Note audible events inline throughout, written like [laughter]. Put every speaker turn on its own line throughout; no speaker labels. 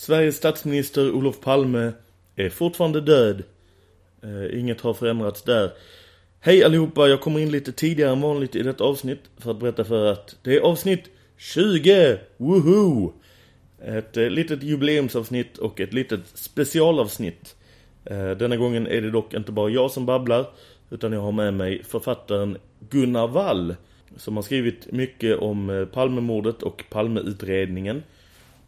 Sveriges statsminister Olof Palme är fortfarande död. Eh, inget har förändrats där. Hej allihopa, jag kommer in lite tidigare än vanligt i detta avsnitt för att berätta för att det är avsnitt 20! Woohoo! Ett eh, litet jubileumsavsnitt och ett litet specialavsnitt. Eh, denna gången är det dock inte bara jag som babblar utan jag har med mig författaren Gunnar Wall som har skrivit mycket om eh, Palmemordet och Palmeutredningen.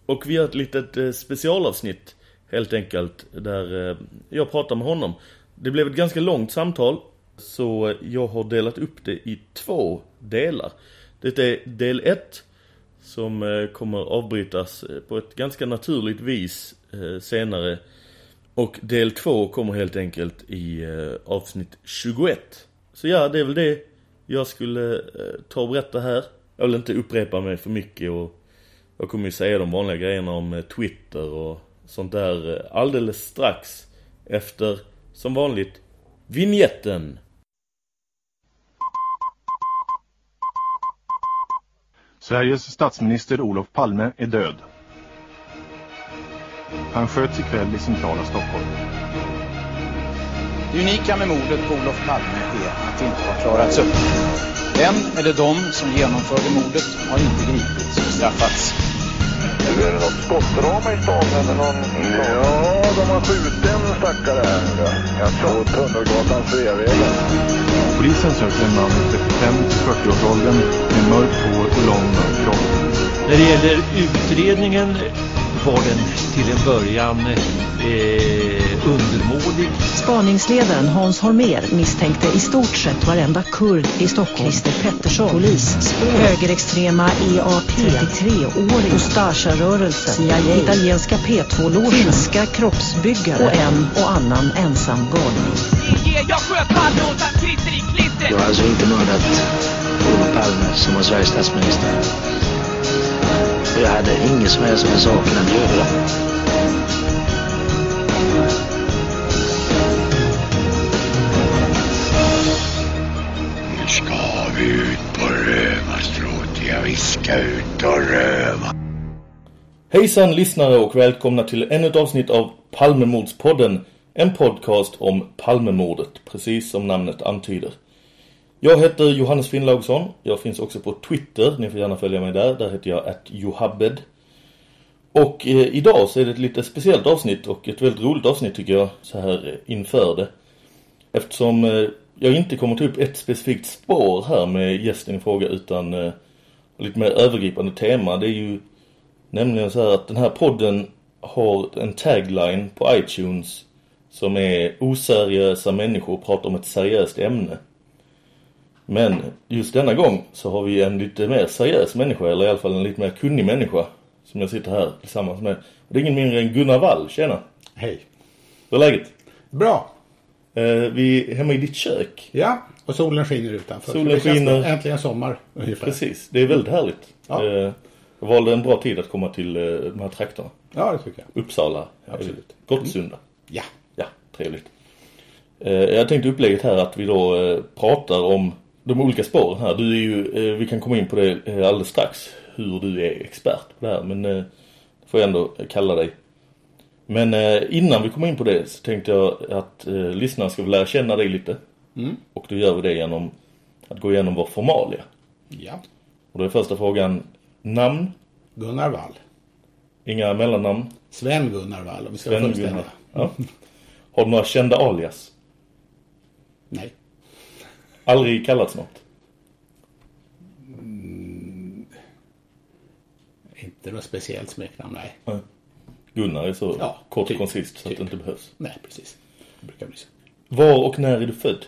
Och vi har ett litet eh, specialavsnitt helt enkelt där eh, jag pratar med honom. Det blev ett ganska långt samtal så jag har delat upp det i två delar. Det är del 1 som eh, kommer avbrytas på ett ganska naturligt vis senare. Och del 2 kommer helt enkelt i avsnitt 21. Så ja, det är väl det jag skulle ta och berätta här. Jag vill inte upprepa mig för mycket och jag kommer ju säga de vanliga grejerna om eh, Twitter och sånt där eh, alldeles strax efter, som vanligt, vignetten.
Sveriges statsminister Olof Palme är död. Han sköts ikväll i centrala Stockholm.
Det unika med mordet på Olof Palme är att det inte har klarats upp. Den eller de som genomförde mordet har inte gripits och straffats.
Är det något skottdrama i stan eller någon? Ja, de har skjutit en stackare här. På Tunnelgatan Sveavägen.
Polisen söker en man i 35-40-årsåldern med mörkt hår och lång mörk kropp.
När det gäller utredningen var den till en början eh, undermålig.
Spaningsledaren Hans Holmer misstänkte i stort sett varenda kurd i Stockholm. Christer Pettersson, polis, högerextrema EAP, 33-årig, Ustasha-rörelse, CIA, italienska P2-logen, finska kroppsbyggare och en och annan ensam galning.
Jag sköt Palme åt han Christer i klister.
Du har alltså inte mördat Olof Palme som var Sveriges statsminister? Jag hade inget som helst med saken att göra.
Nu ska vi ut på rövarstråt. Ja, vi ska ut och röva.
Hejsan lyssnare och välkomna till ännu ett avsnitt av Palmemordspodden. En podcast om Palmemordet, precis som namnet antyder. Jag heter Johannes Finnlaugsson. Jag finns också på Twitter. Ni får gärna följa mig där. Där heter jag @johabbed. Och eh, idag så är det ett lite speciellt avsnitt och ett väldigt roligt avsnitt tycker jag så här eh, inför det. Eftersom eh, jag inte kommer ta upp ett specifikt spår här med gästen i fråga utan eh, lite mer övergripande tema. Det är ju nämligen så här att den här podden har en tagline på iTunes som är oseriösa människor pratar om ett seriöst ämne. Men just denna gång så har vi en lite mer seriös människa, eller i alla fall en lite mer kunnig människa som jag sitter här tillsammans med. Det är ingen mindre än Gunnar Wall, tjena.
Hej.
Hur är läget?
Bra.
Eh, vi är hemma i ditt kök.
Ja, och solen skiner utanför.
Solen skiner.
Äntligen sommar ungefär.
Precis, det är väldigt härligt.
Ja.
Eh, jag valde en bra tid att komma till eh, de här trakterna.
Ja, det tycker jag.
Uppsala,
Absolut.
Gottsunda.
Ja.
Ja, trevligt. Eh, jag tänkte upplägget här att vi då eh, pratar om de olika spåren här. Du är ju, eh, vi kan komma in på det eh, alldeles strax, hur du är expert på det här. Men eh, får jag ändå kalla dig. Men innan vi kommer in på det så tänkte jag att lyssnarna ska lära känna dig lite.
Mm.
Och då gör vi det genom att gå igenom vår formalia.
Ja.
Och då är första frågan namn,
Gunnar Wall.
inga mellannamn.
Sven Gunnar Wall om vi ska
Sven. Gunnar. Ja. Har du några kända alias?
Nej.
Aldrig kallats något?
Inte något speciellt smeknamn, nej.
Gunnar är så
Ja,
kort och
typ,
koncist så att
typ.
det inte behövs.
Nej, precis. Det brukar bli så.
Var och när är du född?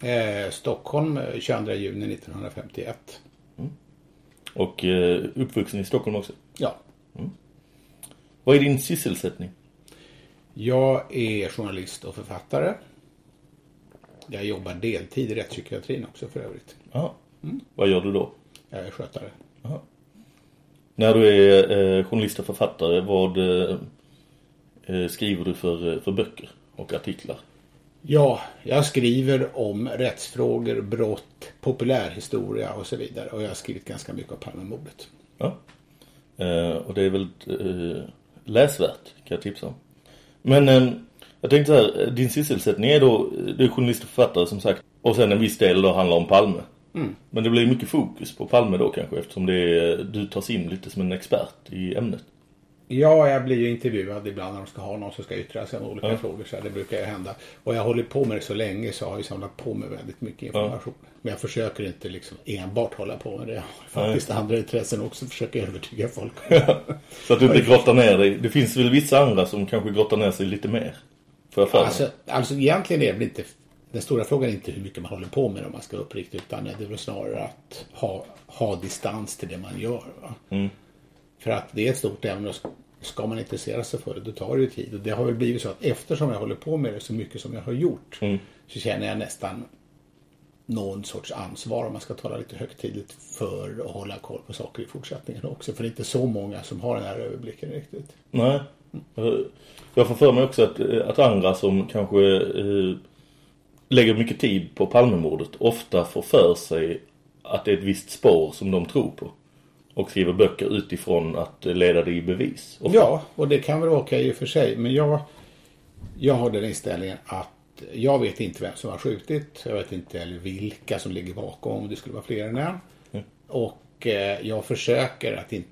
Eh, Stockholm eh, 22 juni 1951.
Och eh, uppvuxen i Stockholm också.
Ja.
Vad är din sysselsättning?
Jag är journalist och författare. Jag jobbar deltid i rättspsykiatrin också för övrigt.
Ja. Vad gör du då?
Jag är skötare.
När du är eh, journalist och författare, vad eh, eh, skriver du för, eh, för böcker och artiklar?
Ja, jag skriver om rättsfrågor, brott, populärhistoria och så vidare. Och jag har skrivit ganska mycket om Palmemordet.
Ja. Eh, och det är väl eh, läsvärt kan jag tipsa om. Men jag tänkte så här, din sysselsättning är då, du är journalist och författare som sagt. Och sen en viss del då handlar om Palme.
Mm.
Men det blir mycket fokus på Palme då kanske eftersom det är, du tas in lite som en expert i ämnet.
Ja, jag blir ju intervjuad ibland när de ska ha någon som ska yttra sig om olika
Ja.
frågor. Så här, det brukar ju hända. Och jag har hållit på med det så länge så har jag samlat på mig väldigt mycket information. Men jag försöker inte liksom enbart hålla på med det. Jag har faktiskt andra intressen också. Försöker övertyga folk. [laughs]
Så att du inte grottar ner dig. Det finns väl vissa andra som kanske grottar ner sig lite mer. Får jag för.
Alltså, alltså egentligen är det väl inte den stora frågan är inte hur mycket man håller på med om man ska vara uppriktig utan det är väl snarare att ha, ha distans till det man gör.
Mm.
För att det är ett stort ämne och ska man intressera sig för det då tar det ju tid. Och det har väl blivit så att eftersom jag håller på med det så mycket som jag har gjort
Mm.
så känner jag nästan någon sorts ansvar om man ska tala lite högtidligt för att hålla koll på saker i fortsättningen också. För det är inte så många som har den här överblicken riktigt.
Nej. Jag får för mig också att, eh, att andra som kanske eh, lägger mycket tid på Palmemordet ofta får för sig att det är ett visst spår som de tror på. Och skriver böcker utifrån att eh, leda det i bevis. Ofta.
Ja, och det kan väl vara okej i och för sig. Men jag, jag har den inställningen att jag vet inte vem som har skjutit. Jag vet inte heller vilka som ligger bakom om det skulle vara fler än en. Och eh, jag försöker att inte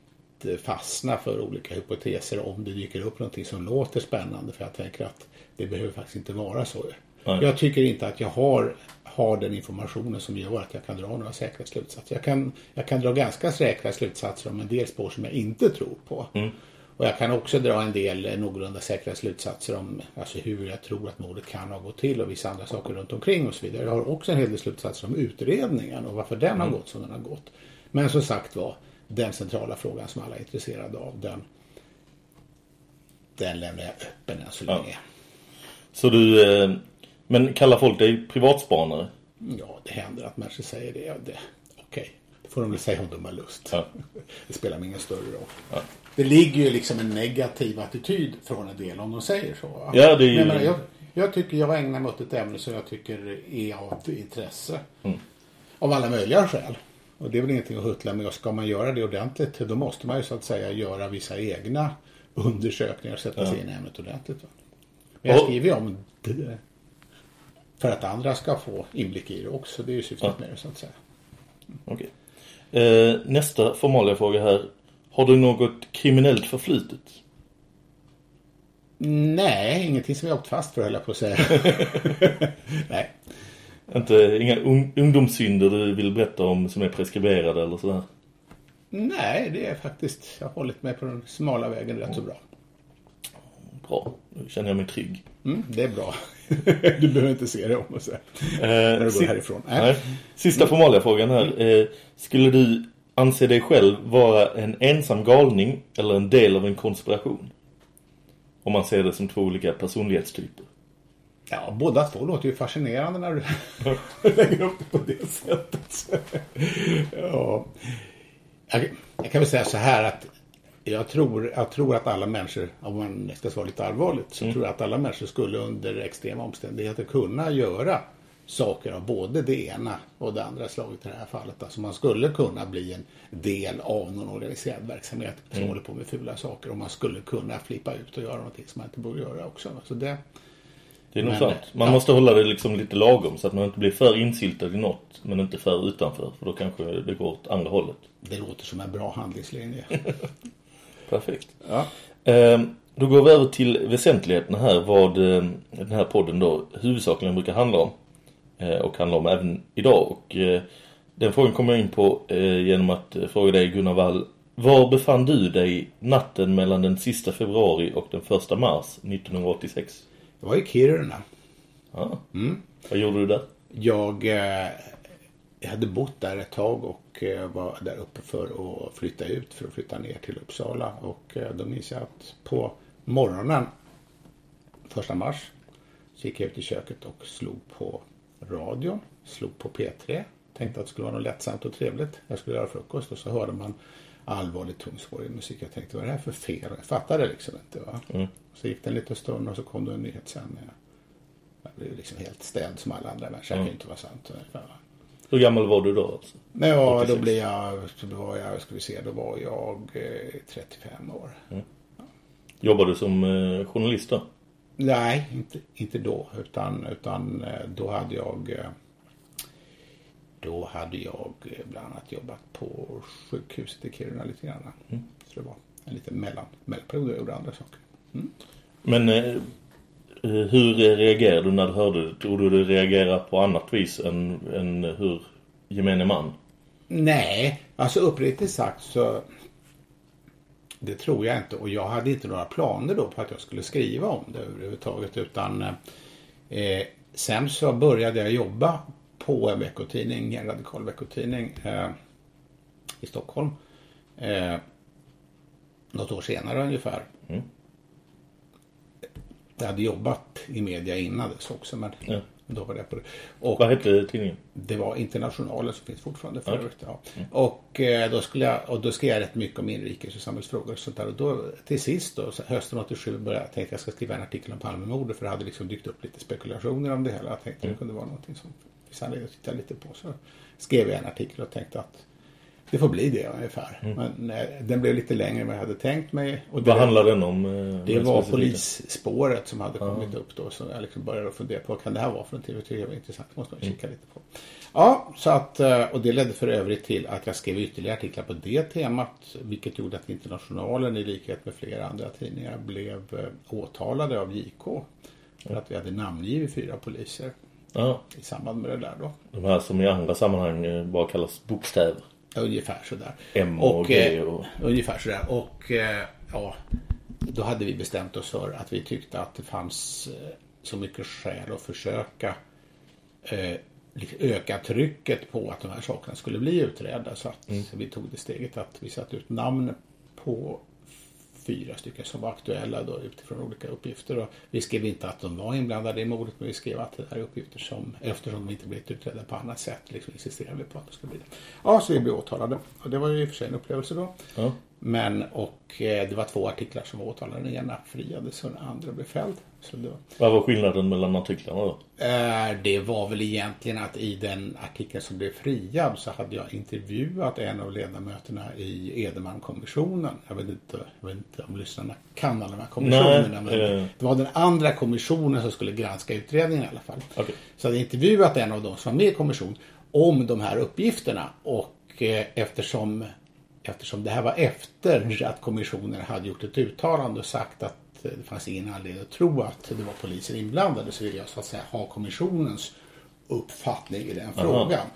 fastna för olika hypoteser om det dyker upp någonting som låter spännande. För jag tänker att det behöver faktiskt inte vara så.
Nej.
Jag tycker inte att jag har, har den informationen som gör att jag kan dra några säkra slutsatser. Jag kan, jag kan dra ganska säkra slutsatser om en del spår som jag inte tror på. Och jag kan också dra en del någorlunda säkra slutsatser om alltså, hur jag tror att mordet kan ha gått till och vissa andra saker runt omkring och så vidare. Jag har också en hel del slutsatser om utredningen och varför den har gått som den har gått. Men som sagt var, den centrala frågan som alla är intresserade av, den, den lämnar jag öppen än så
Ja.
länge.
Så du... Eh, men kallar folk dig privatspanare?
Ja, det händer att människor säger det. Ja, det Okej, det får de väl säga om de har lust.
Ja. [laughs]
Det spelar mig ingen större roll.
Ja.
Det ligger ju liksom en negativ attityd från en del om de säger så.
Ja, det är ju-
men, jag, jag tycker jag ägnar mig åt ett ämne som jag tycker är av intresse.
Mm.
Av alla möjliga skäl. Och det är väl ingenting att huttla med. Och ska man göra det ordentligt då måste man ju så att säga göra vissa egna undersökningar och sätta sig
Ja.
in i ämnet ordentligt. Va? Men jag skriver ju om det för att andra ska få inblick i det också. Det är ju syftet
Ja.
med det så att säga.
Okej. Eh, nästa formaliga fråga här. Har du något kriminellt förflutet?
Nej, ingenting som jag åkt fast för höll jag på att säga. [laughs] Nej.
Inte, inga un ungdomssynder du vill berätta om som är preskriberade eller sådär?
Nej, det är faktiskt, jag har hållit mig på den smala vägen rätt så bra.
Bra, nu känner jag mig trygg.
Mm, det är bra. [laughs] du behöver inte se det om och så.
Eh,
När du går härifrån.
Nej. Sista formaliga frågan här. Eh, skulle du anse dig själv vara en ensam galning eller en del av en konspiration? Om man ser det som två olika personlighetstyper.
Ja, båda två låter ju fascinerande när du [laughs] lägger upp det på det sättet. ja. jag, jag kan väl säga så här att jag tror, jag tror att alla människor, om man ska vara lite allvarligt, så tror jag att alla människor skulle under extrema omständigheter kunna göra saker av både det ena och det andra slaget i det här fallet. Alltså man skulle kunna bli en del av någon organiserad verksamhet som
Mm.
håller på med fula saker och man skulle kunna flippa ut och göra någonting som man inte borde göra också. Så det,
Det är nog sant. Man
ja.
måste hålla det liksom lite lagom så att man inte blir för insyltad i något men inte för utanför. För då kanske det går åt andra hållet.
det låter som en bra handlingslinje. [laughs]
Perfekt.
Ja.
Eh, då går vi över till väsentligheterna här. Vad eh, den här podden då huvudsakligen brukar handla om. Eh, och handla om även idag. Och eh, den frågan kommer jag in på eh, genom att fråga dig Gunnar Wall. Var befann du dig natten mellan den sista februari och den första mars 1986?
Det var i Kiruna.
Ja.
Mm.
Vad gjorde du där?
Jag, eh, jag hade bott där ett tag och eh, var där uppe för att flytta ut, för att flytta ner till Uppsala. Och eh, då minns jag att på morgonen, första mars, så gick jag ut i köket och slog på radion, slog på P3. Tänkte att det skulle vara något lättsamt och trevligt. Jag skulle göra frukost och så hörde man allvarligt tungsvårig musik. Jag tänkte, vad är det här för fel? Jag fattade liksom inte. Va?
Mm.
Så gick det en liten stund och så kom det en nyhetssändning. Jag blev liksom helt ställd som alla andra människor. Det kan ju inte vara sant. ungefär, va?
Hur gammal var du då alltså?
Ja, då
86.
blev jag, då var jag, ska vi se, då var jag eh, 35 år.
Jobbar du som eh, journalist då?
Nej, inte, inte då. Utan, utan eh, då hade jag eh, då hade jag eh, bland annat jobbat på sjukhuset i Kiruna lite grann.
Mm.
Så det var en liten mellan, mellanperiod och jag gjorde andra saker. Mm.
Men eh, eh, hur reagerade du när du hörde det? Tror du du reagerade på annat vis än, än hur gemene man?
Nej, alltså uppriktigt sagt så det tror jag inte och jag hade inte några planer då på att jag skulle skriva om det överhuvudtaget utan eh, sen så började jag jobba på en veckotidning, en radikal veckotidning eh, i Stockholm. Eh, något år senare ungefär.
Mm.
Jag hade jobbat i media innan dess också men
Ja.
då var det på det. Och
Vad hette tidningen?
det var Internationalen som finns fortfarande för övrigt. Ja. Och, eh, då skulle jag, och då skrev jag rätt mycket om inrikes och samhällsfrågor och sånt där. Och då till sist då, hösten 87 började jag tänka att jag ska skriva en artikel om Palmemordet för det hade liksom dykt upp lite spekulationer om det hela. Jag tänkte att det kunde vara någonting som anledning att titta lite på. Så skrev jag en artikel och tänkte att det får bli det ungefär. Men eh, den blev lite längre än vad jag hade tänkt mig. Och
Vad handlar den om? eh,
det var polisspåret som hade kommit upp då. Så jag liksom började fundera på vad kan det här vara för någonting. Det var intressant. Det måste man kika lite på. Ja, så att, eh, och det ledde för övrigt till att jag skrev ytterligare artiklar på det temat. Vilket gjorde att Internationalen i likhet med flera andra tidningar blev eh, åtalade av JK. För att vi hade namngivit fyra poliser
Ja,
i samband med det där då.
de här som i andra sammanhang eh, bara kallas bokstäver.
Ungefär sådär.
M och G
eh,
och-
Ungefär sådär. Och eh, ja, då hade vi bestämt oss för att vi tyckte att det fanns så mycket skäl att försöka liksom öka trycket på att de här sakerna skulle bli utredda. Så att
Mm.
vi tog det steget att vi satte ut namn på fyra stycken som var aktuella då utifrån olika uppgifter. Och vi skrev inte att de var inblandade i mordet men vi skrev att det här är uppgifter som eftersom de inte blivit utredda på annat sätt liksom insisterade vi på att de skulle bli det. Ja, så vi blev åtalade och det var ju i och för sig en upplevelse då.
Ja.
Men och eh, det var två artiklar som var åtalade. Den ena friades och den andra blev fälld. Så det var,
Vad var skillnaden mellan artiklarna då?
Eh, Det var väl egentligen att i den artikeln som blev friad så hade jag intervjuat en av ledamöterna i Edenman-kommissionen. Jag vet inte, jag vet inte om lyssnarna kan alla de här kommissionerna.
Nej,
men
eh.
Det var den andra kommissionen som skulle granska utredningen i alla fall.
Okej.
Så jag hade intervjuat en av dem som var med i kommission om de här uppgifterna. Och eh, eftersom, eftersom det här var efter att kommissionen hade gjort ett uttalande och sagt att eh, det fanns ingen anledning att tro att det var poliser inblandade så ville jag så att säga ha kommissionens uppfattning i den
Aha.
frågan.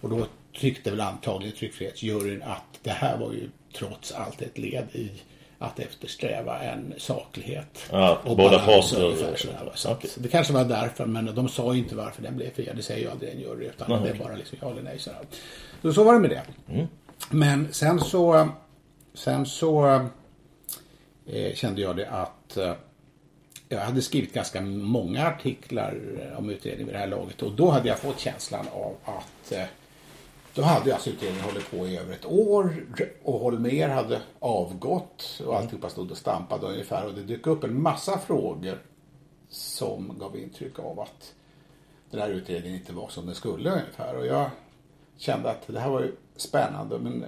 Och då tyckte väl antagligen tryckfrihetsjuryn att det här var ju trots allt ett led i att eftersträva en saklighet.
Ja,
och
båda parter-.
Så
Okej.
Det kanske var därför, men de sa ju inte varför den blev friad. Det säger ju aldrig en jury, utan
Nej,
det är bara liksom ja eller nej. Så, så var det med det.
Mm.
Men sen så, sen så eh, kände jag det att eh, jag hade skrivit ganska många artiklar eh, om utredningen vid det här laget. Och då hade jag fått känslan av att eh, då hade alltså utredningen hållit på i över ett år och Holmer hade avgått och alltihopa stod och stampade ungefär. Och det dök upp en massa frågor som gav intryck av att den här utredningen inte var som den skulle ungefär. Och jag kände att det här var ju spännande men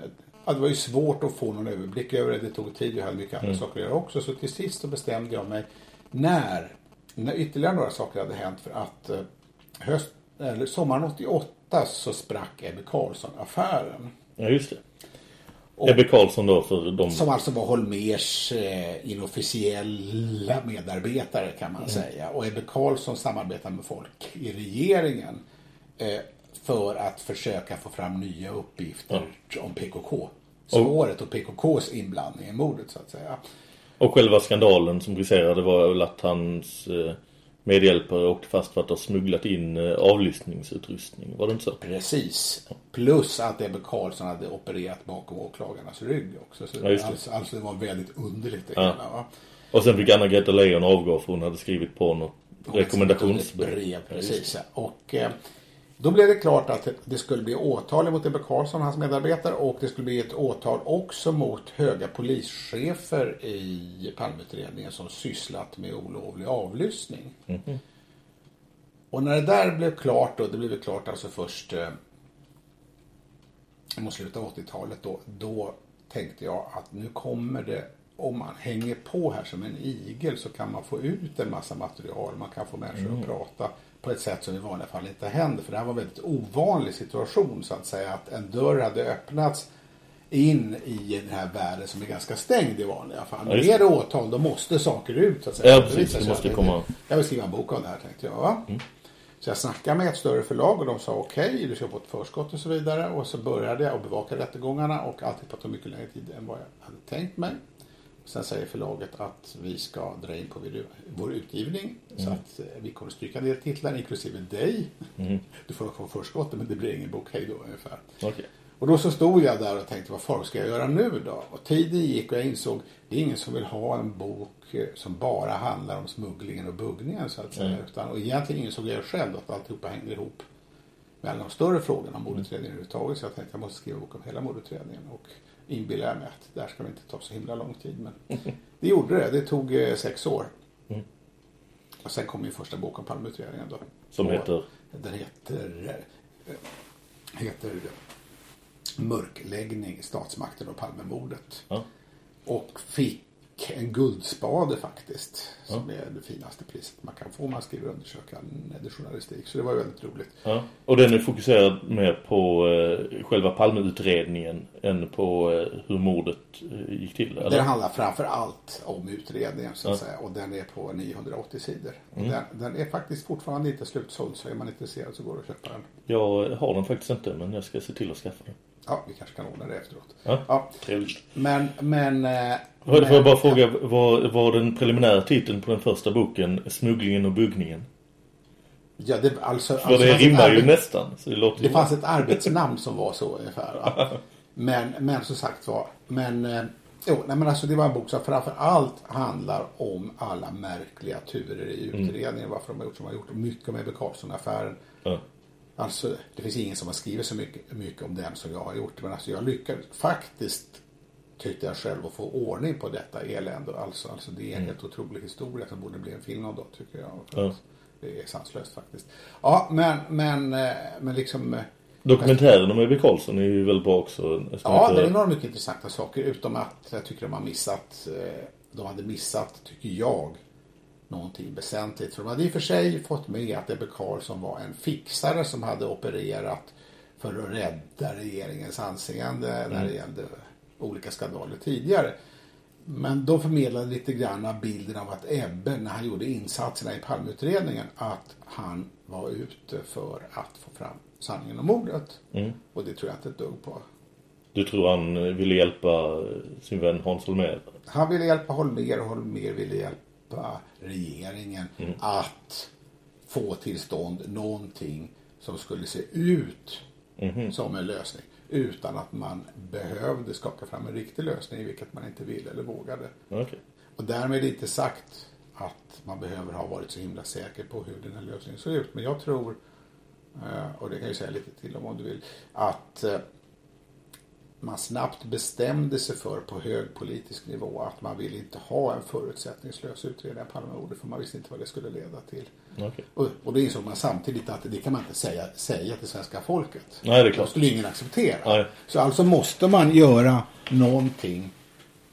ja, det var ju svårt att få någon överblick över det. Det tog tid, jag hade mycket andra
Mm.
saker att göra också. Så till sist så bestämde jag mig när, när ytterligare några saker hade hänt för att eh, höst, eller sommaren 88 så sprack Ebbe Carlsson-affären.
Ja, just det.
Och-
Ebbe Karlsson då för de...
Som alltså var Holmers eh, inofficiella medarbetare kan
Mm.
man säga. Och Ebbe Carlsson samarbetar med folk i regeringen eh, för att försöka få fram nya uppgifter om PKK-spåret och PKKs inblandning i mordet så att säga.
Och själva skandalen som briserade var väl att hans eh, medhjälpare åkte fast för att ha smugglat in eh, avlyssningsutrustning. Var det inte så?
Precis. Plus att Ebbe Carlsson hade opererat bakom åklagarnas rygg också. Så
Ja, det.
alltså, alltså det var väldigt underligt det
Ja.
hela. Va?
Och sen fick Anna-Greta Leijon avgå för hon hade skrivit på något
Hon
rekommendationsbrev.
brev,
Ja,
precis. ja. Och eh, då blev det klart att det skulle bli åtal mot Ebbe Carlsson och hans medarbetare och det skulle bli ett åtal också mot höga polischefer i Palmeutredningen som sysslat med olovlig avlyssning.
Mhm.
Och när det där blev klart då, det blev klart alltså först eh, mot slutet av 80-talet då, då tänkte jag att nu kommer det om man hänger på här som en igel så kan man få ut en massa material. Man kan få människor
Mm.
att prata på ett sätt som i vanliga fall inte händer. För det här var en väldigt ovanlig situation så att säga. Att en dörr hade öppnats in i den här världen som är ganska stängd i vanliga fall.
Ja,
Är det åtal då måste saker ut så att säga.
Ja, precis. Det måste komma.
Jag vill skriva en bok om det här tänkte jag. Va? Så jag snackade med ett större förlag och de sa okej, du ska få ett förskott och så vidare. Och så började jag att bevaka rättegångarna och allting på tog mycket längre tid än vad jag hade tänkt mig. Sen säger förlaget att vi ska dra in på vår- utgivning. Så
Mm.
att eh, vi kommer stryka ner titlar inklusive dig.
Mm.
Du får få förskottet men det blir ingen bok, hej då ungefär.
Okej.
Och då så stod jag där och tänkte vad fan ska jag göra nu då? Och tiden gick och jag insåg det är ingen som vill ha en bok eh, som bara handlar om smugglingen och buggningen så att säga.
Mm.
Utan, och egentligen insåg jag själv att alltihopa hängde ihop med alla de större frågorna om mordutredningen överhuvudtaget. Så jag tänkte jag måste skriva en bok om hela mordutredningen. Och inbillar jag mig att det här ska inte ta så himla lång tid. Men [laughs] det gjorde det. Det tog eh, sex år.
Mm.
Och sen kom min första bok om Palmeutredningen då.
Som
Och
heter?
Den heter, eh, heter Mörkläggning, statsmakten och Palmemordet.
Ja.
Och fick en guldspade faktiskt. Som
Ja.
är det finaste priset man kan få om man skriver undersökande journalistik. Så det var ju väldigt roligt.
Ja. Och den är fokuserad mer på eh, själva Palmeutredningen än på eh, hur mordet eh, gick till? Eller?
Den handlar framför allt om utredningen så att
Ja.
säga. Och den är på 980 sidor.
Mm.
Den, den är faktiskt fortfarande inte slutsåld. Så är man intresserad så går det att köpa den.
Jag har den faktiskt inte, men jag ska se till att skaffa den.
Ja, vi kanske kan ordna det efteråt.
Ja,
Ja.
trevligt.
Men, men... eh,
Får
men-
jag bara fråga, vad var den preliminära titeln på den första boken? Smugglingen och buggningen?
Ja, det, alltså,
För
alltså,
det rimmar ju nästan. Så det låter
Det
ju
fanns
bra.
ett arbetsnamn som var så ungefär. Va? [laughs] Men, men som sagt var, men, eh, jo, nej, men alltså det var en bok som framför allt handlar om alla märkliga turer i
Mm.
utredningen. Varför de har gjort som de har gjort. Mycket om Ebbe Carlsson-affären. Alltså, det finns ingen som har skrivit så mycket, mycket om den som jag har gjort. Men alltså jag lyckades faktiskt, tyckte jag själv, att få ordning på detta elände. Alltså, alltså det är en helt otrolig historia som borde bli en film om då, tycker jag. Att Det är sanslöst faktiskt. Ja, men, men, eh, men liksom... eh,
Dokumentären om Ebbe Carlsson är ju väldigt bra också.
Ja, det är några mycket intressanta saker. Utom att jag tycker de har missat, eh, de hade missat, tycker jag, någonting väsentligt. För de hade i och för sig fått med att Ebbe Carlsson var en fixare som hade opererat för att rädda regeringens anseende när det gällde olika skandaler tidigare. Men de förmedlade lite grann bilden av att Ebbe, när han gjorde insatserna i Palmeutredningen, att han var ute för att få fram sanningen om mordet.
Mm.
Och det tror jag inte ett dugg på.
Du tror han ville hjälpa sin vän Hans Holmér?
Han ville hjälpa Holmér och Holmér ville hjälpa regeringen
Mm.
att få till stånd någonting som skulle se ut
Mhm.
som en lösning. Utan att man behövde skaka fram en riktig lösning, vilket man inte ville eller vågade.
Okej.
Och därmed inte sagt att man behöver ha varit så himla säker på hur den här lösningen ser ut. Men jag tror, eh, och det kan jag säga lite till om om du vill, att eh, man snabbt bestämde sig för på hög politisk nivå att man ville inte ha en förutsättningslös utredning av Palmemordet för man visste inte vad det skulle leda till.
Okej.
Och, och då insåg man samtidigt att det kan man inte säga, säga till svenska folket.
Nej, det är klart.
Det skulle ingen acceptera.
Nej.
Så alltså måste man göra någonting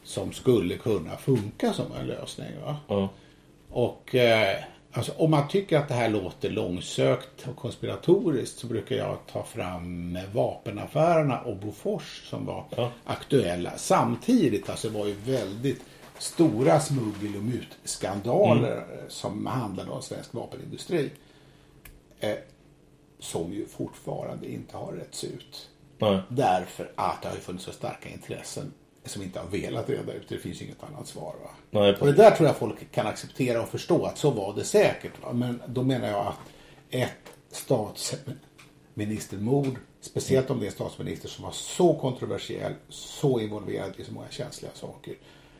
som skulle kunna funka som en lösning. Va?
Ja.
Och eh, alltså, om man tycker att det här låter långsökt och konspiratoriskt så brukar jag ta fram vapenaffärerna och Bofors som var
Ja.
aktuella samtidigt. Alltså det var ju väldigt stora smuggel och mutskandaler
Mm.
som handlade om svensk vapenindustri. Eh, som ju fortfarande inte har rätts ut.
Nej.
Därför att det har ju funnits så starka intressen som inte har velat reda ut det. Det finns inget annat svar. Va?
Nej,
Och det där tror jag folk kan acceptera och förstå att så var det säkert. Va? Men då menar jag att ett statsministermord, speciellt om det är en statsminister som var så kontroversiell, så involverad i så många känsliga saker,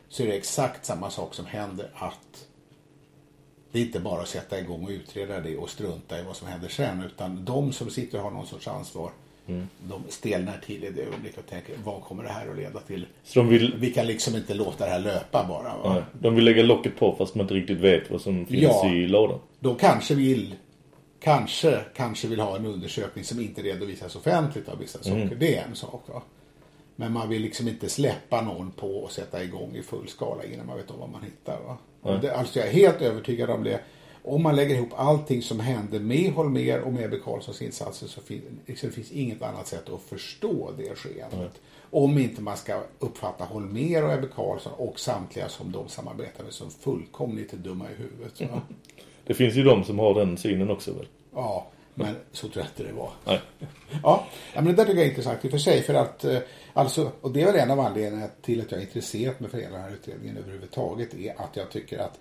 så är det exakt samma sak som händer att det är inte bara att sätta igång och utreda det och strunta i vad som händer sen, utan de som sitter och har någon sorts ansvar, de stelnar till i det ögonblick och tänker, vad kommer det här att leda till?
Så de vill,
Vi kan liksom inte låta det här löpa bara. Va?
nej, de vill lägga locket på fast man inte riktigt vet vad som finns
Ja.
i lådan.
De kanske vill kanske, kanske vill ha en undersökning som inte redovisas offentligt av vissa saker.
Mm.
Det är en sak. Va? Men man vill liksom inte släppa någon på och sätta igång i full skala innan man vet om vad man hittar. Va? Det, alltså jag är helt övertygad om det. Om man lägger ihop allting som hände med Holmer och med Ebbe Carlssons insatser så finns liksom, det finns inget annat sätt att förstå det skeendet. Om inte man ska uppfatta Holmer och Ebbe Carlsson och samtliga som de samarbetar med som fullkomligt dumma i huvudet. Va? [laughs]
Det finns ju de som har den synen också väl?
Ja, men så tror jag inte det var.
Nej. [laughs]
Ja, ja, men det där tycker jag är intressant i och för sig. För att, eh, alltså, och det är väl en av anledningarna till att jag är intresserad mig för hela den här utredningen överhuvudtaget. är att jag tycker att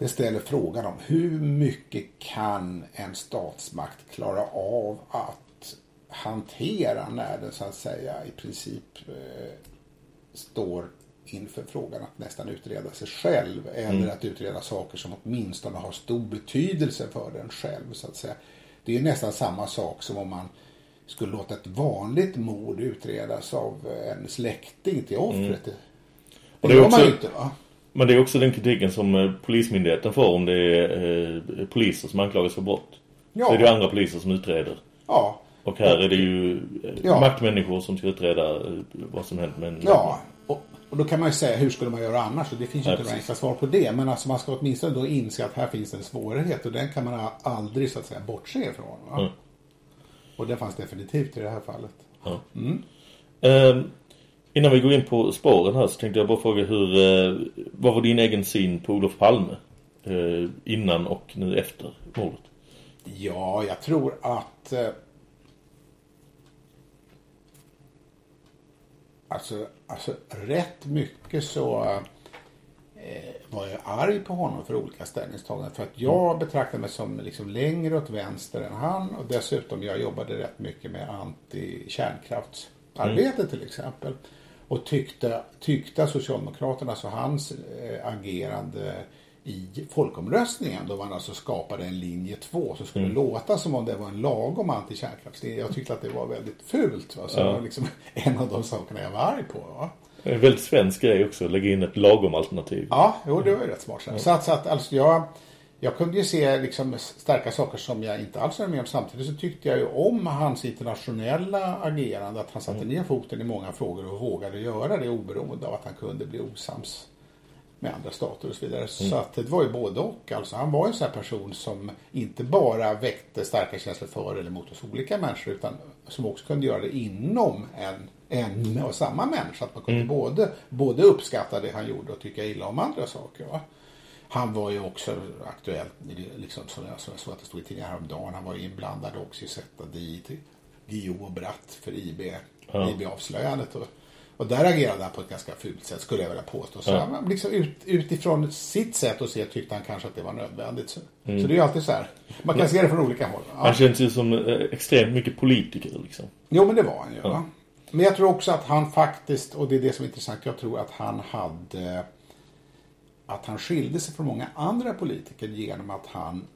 det ställer frågan om hur mycket kan en statsmakt klara av att hantera när den så att säga i princip eh, står inför frågan att nästan utreda sig själv eller
Mm.
att utreda saker som åtminstone har stor betydelse för den själv så att säga. Det är ju nästan samma sak som om man skulle låta ett vanligt mord utredas av en släkting till offret.
Mm.
Det, det gör
också-
man ju inte va?
Men det är också den kritiken som eh, Polismyndigheten får om det är eh, poliser som anklagas för brott.
Ja.
Så är det andra poliser som utreder.
Ja.
Och här är det ju eh,
Ja.
maktmänniskor som ska utreda eh, vad som hänt med en...
Ja, och, och då kan man ju säga hur skulle man göra annars? Och det finns ju
Nej,
inte några enkla svar på det. Men alltså man ska åtminstone då inse att här finns en svårighet och den kan man aldrig så att säga bortse ifrån.
Mm.
Och det fanns definitivt i det här fallet.
Ja.
Mm.
Eh, innan vi går in på spåren här så tänkte jag bara fråga hur... Eh, vad var din egen syn på Olof Palme? Eh, innan och nu efter mordet?
Ja, jag tror att... Eh, alltså, alltså rätt mycket så eh, var jag arg på honom för olika ställningstaganden. För att jag betraktar mig som liksom längre åt vänster än han. Och dessutom, jag jobbade rätt mycket med anti-kärnkraftsarbete till exempel. Och tyckte, tyckte att Socialdemokraternas och hans eh, agerande i folkomröstningen då man alltså skapade en linje 2 som skulle
Mm.
låta som om det var en lagom antikärnkraftslinje. Jag tyckte att det var väldigt fult. Va? Så
Ja.
det var liksom [laughs] en av de sakerna jag var arg på. Va?
Det är en väldigt svensk grej också, lägga in ett lagom alternativ.
Ja, jo, det var ju rätt smart. Så att, så att alltså jag, jag kunde ju se liksom starka saker som jag inte alls är med om. Samtidigt så tyckte jag ju om hans internationella agerande. Att han satte ner foten i många frågor och vågade göra det oberoende av att han kunde bli osams med andra stater och så vidare. Så att det var ju både och. Alltså, han var en sån här person som inte bara väckte starka känslor för eller mot oss olika människor utan som också kunde göra det inom en, en och samma människa. Att man kunde både, både uppskatta det han gjorde och tycka illa om andra saker. Va? Han var ju också aktuellt, liksom, som jag som jag såg att det stod i tidningen häromdagen, han var ju inblandad också i att sätta dit Guillou och Bratt för IB,
Ja.
IB-avslöjandet. Och, och där agerade han på ett ganska fult sätt skulle jag vilja påstå. Så
Ja.
han, liksom ut, utifrån sitt sätt att se tyckte han kanske att det var nödvändigt. Så,
Mm.
så det är ju alltid så här. Man kan
Ja.
se det från olika håll. Ja.
Han känns ju som eh, extremt mycket politiker liksom.
Jo, men det var han ju. Men jag tror också att han faktiskt, och det är det som är intressant, jag tror att han hade att han skilde sig från många andra politiker genom att han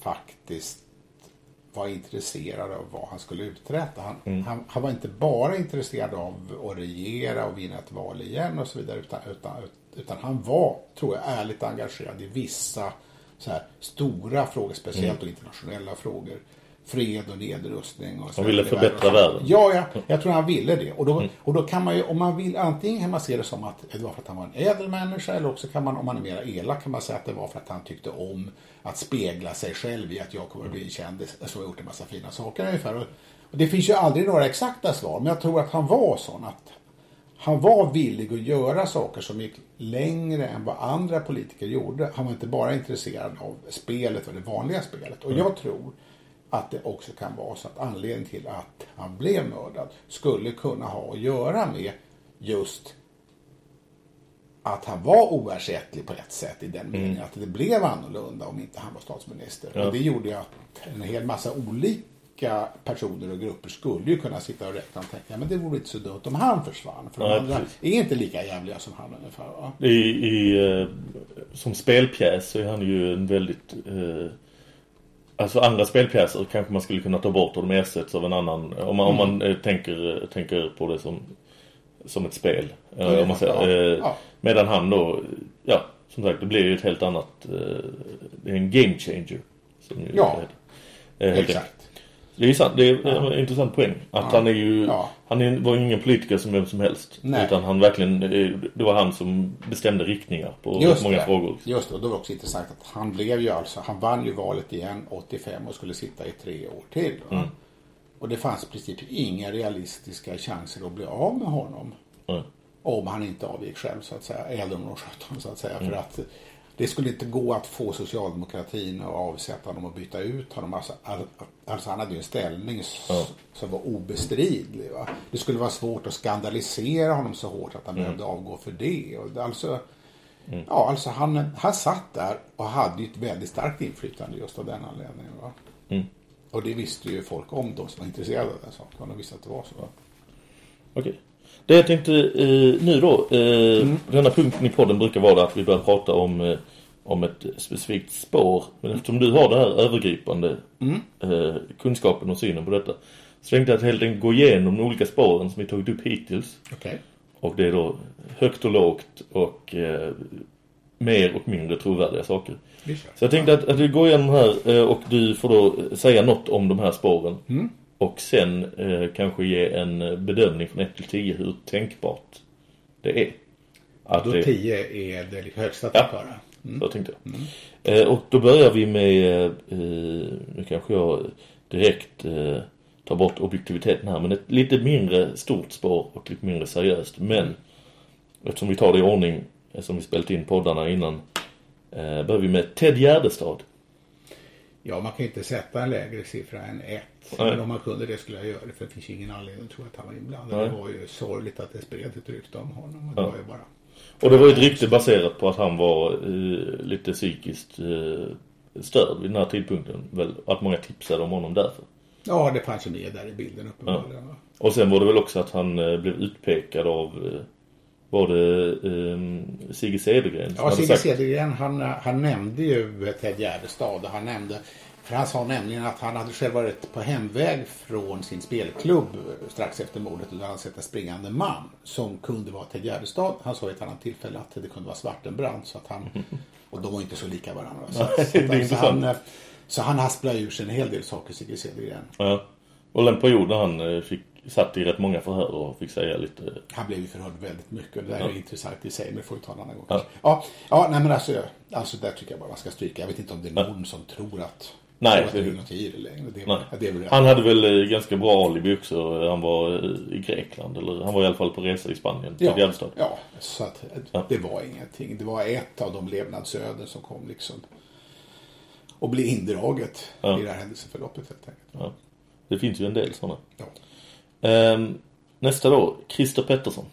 faktiskt var intresserad av vad han skulle uträtta. Han,
Mm.
han, han var inte bara intresserad av att regera och vinna ett val igen och så vidare utan, utan, utan han var, tror jag, ärligt engagerad i vissa så här, stora frågor, speciellt
Mm.
internationella frågor. Fred och nedrustning. Och
Han ville förbättra världen.
Ja, ja, jag tror han ville det. Och då,
Mm.
och då kan man ju, om man vill, antingen kan man se det som att det var för att han var en ädel människa eller också kan man, om man är mer elak, kan man säga att det var för att han tyckte om att spegla sig själv i att jag kommer att bli en kändis som har gjort en massa fina saker ungefär. Och, och det finns ju aldrig några exakta svar, men jag tror att han var sån att han var villig att göra saker som gick längre än vad andra politiker gjorde. Han var inte bara intresserad av spelet och det vanliga spelet. Och jag tror att det också kan vara så att anledningen till att han blev mördad skulle kunna ha att göra med just att han var oersättlig på ett sätt i den meningen att det blev annorlunda om inte han var statsminister.
Ja.
Och det gjorde ju att en hel massa olika personer och grupper skulle ju kunna sitta och räkna och tänka men det vore inte så dumt om han försvann. För de andra
precis.
är inte lika jävliga som han ungefär. Va?
I, i, eh, som spelpjäs så är han ju en väldigt... Eh, alltså andra spelpjäser kanske man skulle kunna ta bort och de ersätts av en annan. Om man, om
Mm.
man eh, tänker, tänker på det som, som ett spel. Eh,
Ja,
om man säger, eh,
Ja.
Medan han då, ja, som sagt, det blir ju ett helt annat... Eh, det är en game changer. Som ju
Ja,
eh,
exakt.
Det är sant, det är en intressant poäng. Att
Ja.
han är ju,
Ja.
han är, var ju ingen politiker som vem som helst.
Nej.
Utan han verkligen, det var han som bestämde riktningar på
Just
många
det.
frågor.
Just det, och då var det också intressant att han blev ju alltså, han vann ju valet igen 85 och skulle sitta i tre år till.
Mm.
Och det fanns i princip inga realistiska chanser att bli av med honom.
Mm.
Om han inte avgick själv så att säga, eller om de sköt honom så att säga.
Mm.
För att det skulle inte gå att få socialdemokratin att avsätta honom och byta ut honom. Alltså, all, alltså han hade ju en ställning
Ja.
som var obestridlig. Va? Det skulle vara svårt att skandalisera honom så hårt att han
Mm.
behövde avgå för det. Och alltså, Ja, alltså han, han satt där och hade ju ett väldigt starkt inflytande just av den anledningen. Va?
Mm.
Och det visste ju folk om, de som var intresserade av den saken. De visste att det var så. Va?
Okej. Det jag tänkte eh, nu då, eh, denna punkten i podden brukar vara att vi börjar prata om, eh, om ett specifikt spår. Men eftersom du har det här övergripande eh, kunskapen och synen på detta. Så tänkte jag att helt enkelt gå igenom de olika spåren som vi tagit upp hittills.
Okej.
Och det är då högt och lågt och eh, mer och mindre trovärdiga saker. Så jag tänkte att, att vi går igenom här eh, och du får då säga något om de här spåren.
Mm.
Och sen eh, kanske ge en bedömning från 1 till 10 hur tänkbart det är. Att
Då
det,
10 är det högsta
Ja.
Tänkbara.
så tänkte jag. Eh, och då börjar vi med, eh, nu kanske jag direkt eh, tar bort objektiviteten här, men ett lite mindre stort spår och lite mindre seriöst. Men eftersom vi tar det i ordning eh, som vi spelat in poddarna innan, eh, börjar vi med Ted Gärdestad.
Ja, man kan ju inte sätta en lägre siffra än ett. Men om man kunde det skulle jag göra det. För det finns ingen anledning att tro att han var inblandad.
Nej.
Det var ju sorgligt att det spred ett rykte om honom. Och det
Ja.
var ju bara...
Och det var ju ett rykte baserat på att han var eh, lite psykiskt eh, störd vid den här tidpunkten. Väl, att många tipsade om honom därför.
Ja, det fanns ju med där i bilden uppenbarligen. va?
Och sen var det väl också att han eh, blev utpekad av, eh, var det eh, Sigge Cedergren
Ja, Sigge
sagt-
Cedergren han, han nämnde ju Ted Gärdestad och han nämnde för han sa nämligen att han hade själv varit på hemväg från sin spelklubb strax efter mordet och då hade sett en springande man som kunde vara Ted Gärdestad. Han sa vid ett annat tillfälle att det kunde vara Svartenbrandt så att han, och de var inte så lika varandra. Så, så, han, så han hasplade ur sig en hel del saker, Sigge Cedergren.
Ja. Och den period när han eh, fick, satt i rätt många förhör och fick säga lite...
Han blev ju förhörd väldigt mycket det där
Ja.
är intressant i sig men det får vi ta en annan gång.
Ja.
Ja, ja nej men alltså, alltså där tycker jag bara man ska stryka. Jag vet inte om det är någon som tror att,
Nej,
det
det-
längre. Det,
Nej.
det väl.
Han hade väl eh, ganska bra alibi också. Han var eh, i Grekland, eller han var i alla fall på resa i Spanien, till
ja,
Gärdestad.
ja, så att
Ja.
det var ingenting. Det var ett av de levnadsöden som kom liksom och bli indraget
Ja.
i det här händelseförloppet helt enkelt.
Ja. Det finns ju en del sådana.
Ja.
Ehm, nästa då, Christer Pettersson.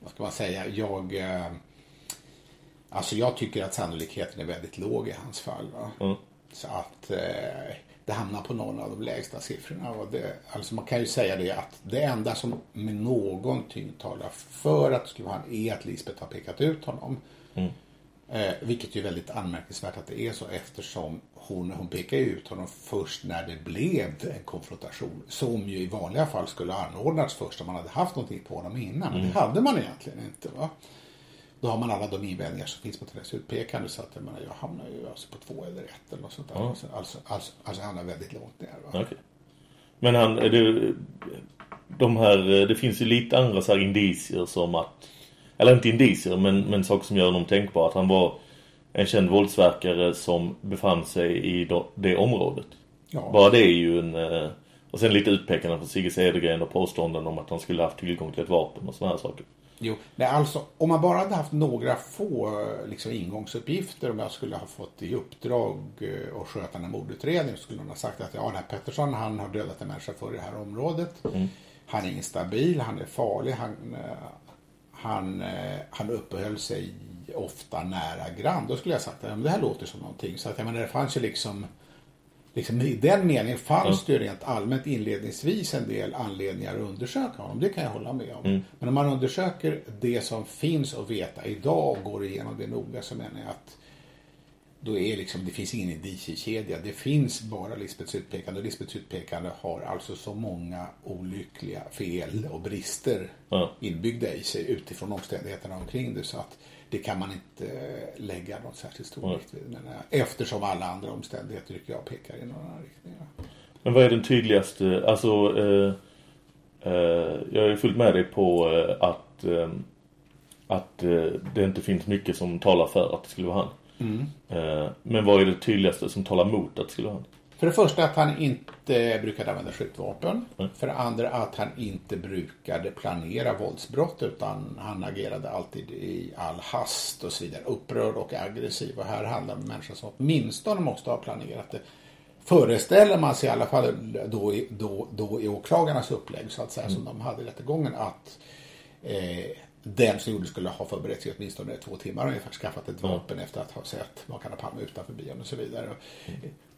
vad ska man säga, jag... Eh, alltså jag tycker att sannolikheten är väldigt låg i hans fall.
Mm.
Så att eh, det hamnar på någon av de lägsta siffrorna. Och det, alltså man kan ju säga det att det enda som med någon tyngd talar för att det skulle vara han är att Lisbeth har pekat ut honom.
Mm.
Eh, vilket ju är väldigt anmärkningsvärt att det är så eftersom hon, hon pekar ut honom först när det blev en konfrontation. Som ju i vanliga fall skulle ha anordnats först om man hade haft någonting på honom innan. Men
Mm.
det hade man egentligen inte. va Då har man alla de invändningar som finns mot hennes utpekande. Så att jag menar, jag hamnar ju alltså på två eller ett eller något sånt där.
Ja.
Alltså, alltså, alltså, alltså han är väldigt långt ner.
Okej. Men han, är det, de här, det finns ju lite andra så indicier som att, eller inte indicier, men, men saker som gör honom tänkbar. Att han var en känd våldsverkare som befann sig i det området.
Ja.
Bara det är ju en, eh, och sen lite utpekande från Sigge Cedergren och påståenden om att han skulle haft tillgång till ett vapen och såna här saker.
Jo, nej, alltså om man bara hade haft några få liksom, ingångsuppgifter om jag skulle ha fått i uppdrag eh, att sköta mordutredningen så skulle man ha sagt att ja, den här Pettersson han har dödat en människa för det här området. Han är instabil, han är farlig, han, eh, han, eh, han uppehöll sig ofta nära grann. Då skulle jag ha sagt att ja, det här låter som någonting. Så att jag menar, det fanns ju liksom Liksom, I den meningen fanns det ju rent allmänt inledningsvis en del anledningar att undersöka honom. Det kan jag hålla med om.
Mm.
Men om man undersöker det som finns att veta idag och går igenom det noga så menar jag att då är liksom, det finns ingen indiciekedja. Det finns bara Lisbeths utpekande och Lisbeths utpekande har alltså så många olyckliga fel och brister
Ja.
inbyggda i sig utifrån omständigheterna omkring det så att det kan man inte eh, lägga någon särskilt stor vikt vid. Eftersom alla andra omständigheter tycker jag pekar i någon annan riktning.
Men vad är den tydligaste, alltså eh, eh, jag är fullt med dig på eh, att, eh, att eh, det inte finns mycket som talar för att det skulle vara han.
Mm.
Men vad är det tydligaste som talar mot att det skulle vara han?
För det första att han inte brukade använda skjutvapen.
Mm.
För det andra att han inte brukade planera våldsbrott utan han agerade alltid i all hast och så vidare. Upprörd och aggressiv. Och här handlar det om människor som åtminstone måste ha planerat det. Föreställer man sig i alla fall då, i- då, då i åklagarnas upplägg så att säga som de hade i rättegången att eh, den som gjorde skulle ha förberett sig åtminstone två timmar ungefär, skaffat ett vapen efter att ha sett makarna Palme utanför bion och så vidare. Och,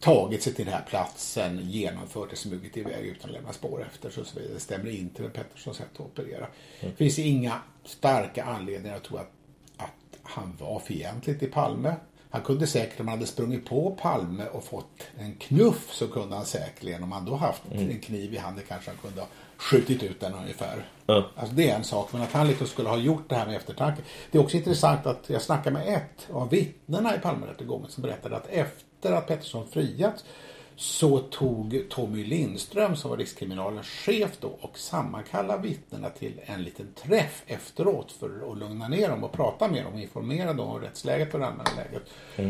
tagit sig till den här platsen, genomfört det, smugit iväg utan att lämna spår efter sig och så vidare. Det stämmer inte med Petterssons sätt att operera. Det finns inga starka anledningar att tro att, att han var fientlig till Palme. Han kunde säkert, om han hade sprungit på Palme och fått en knuff så kunde han säkerligen, om han då haft en kniv i handen kanske han kunde ha skjutit ut den ungefär.
Ja.
Alltså det är en sak, men att han liksom skulle ha gjort det här med eftertanke. Det är också intressant att jag snackade med ett av vittnena i Palmerättegången som berättade att efter att Pettersson friats så tog Tommy Lindström som var Rikskriminalens chef då och sammankallade vittnena till en liten träff efteråt för att lugna ner dem och prata med dem och informera dem om rättsläget och det allmänna läget.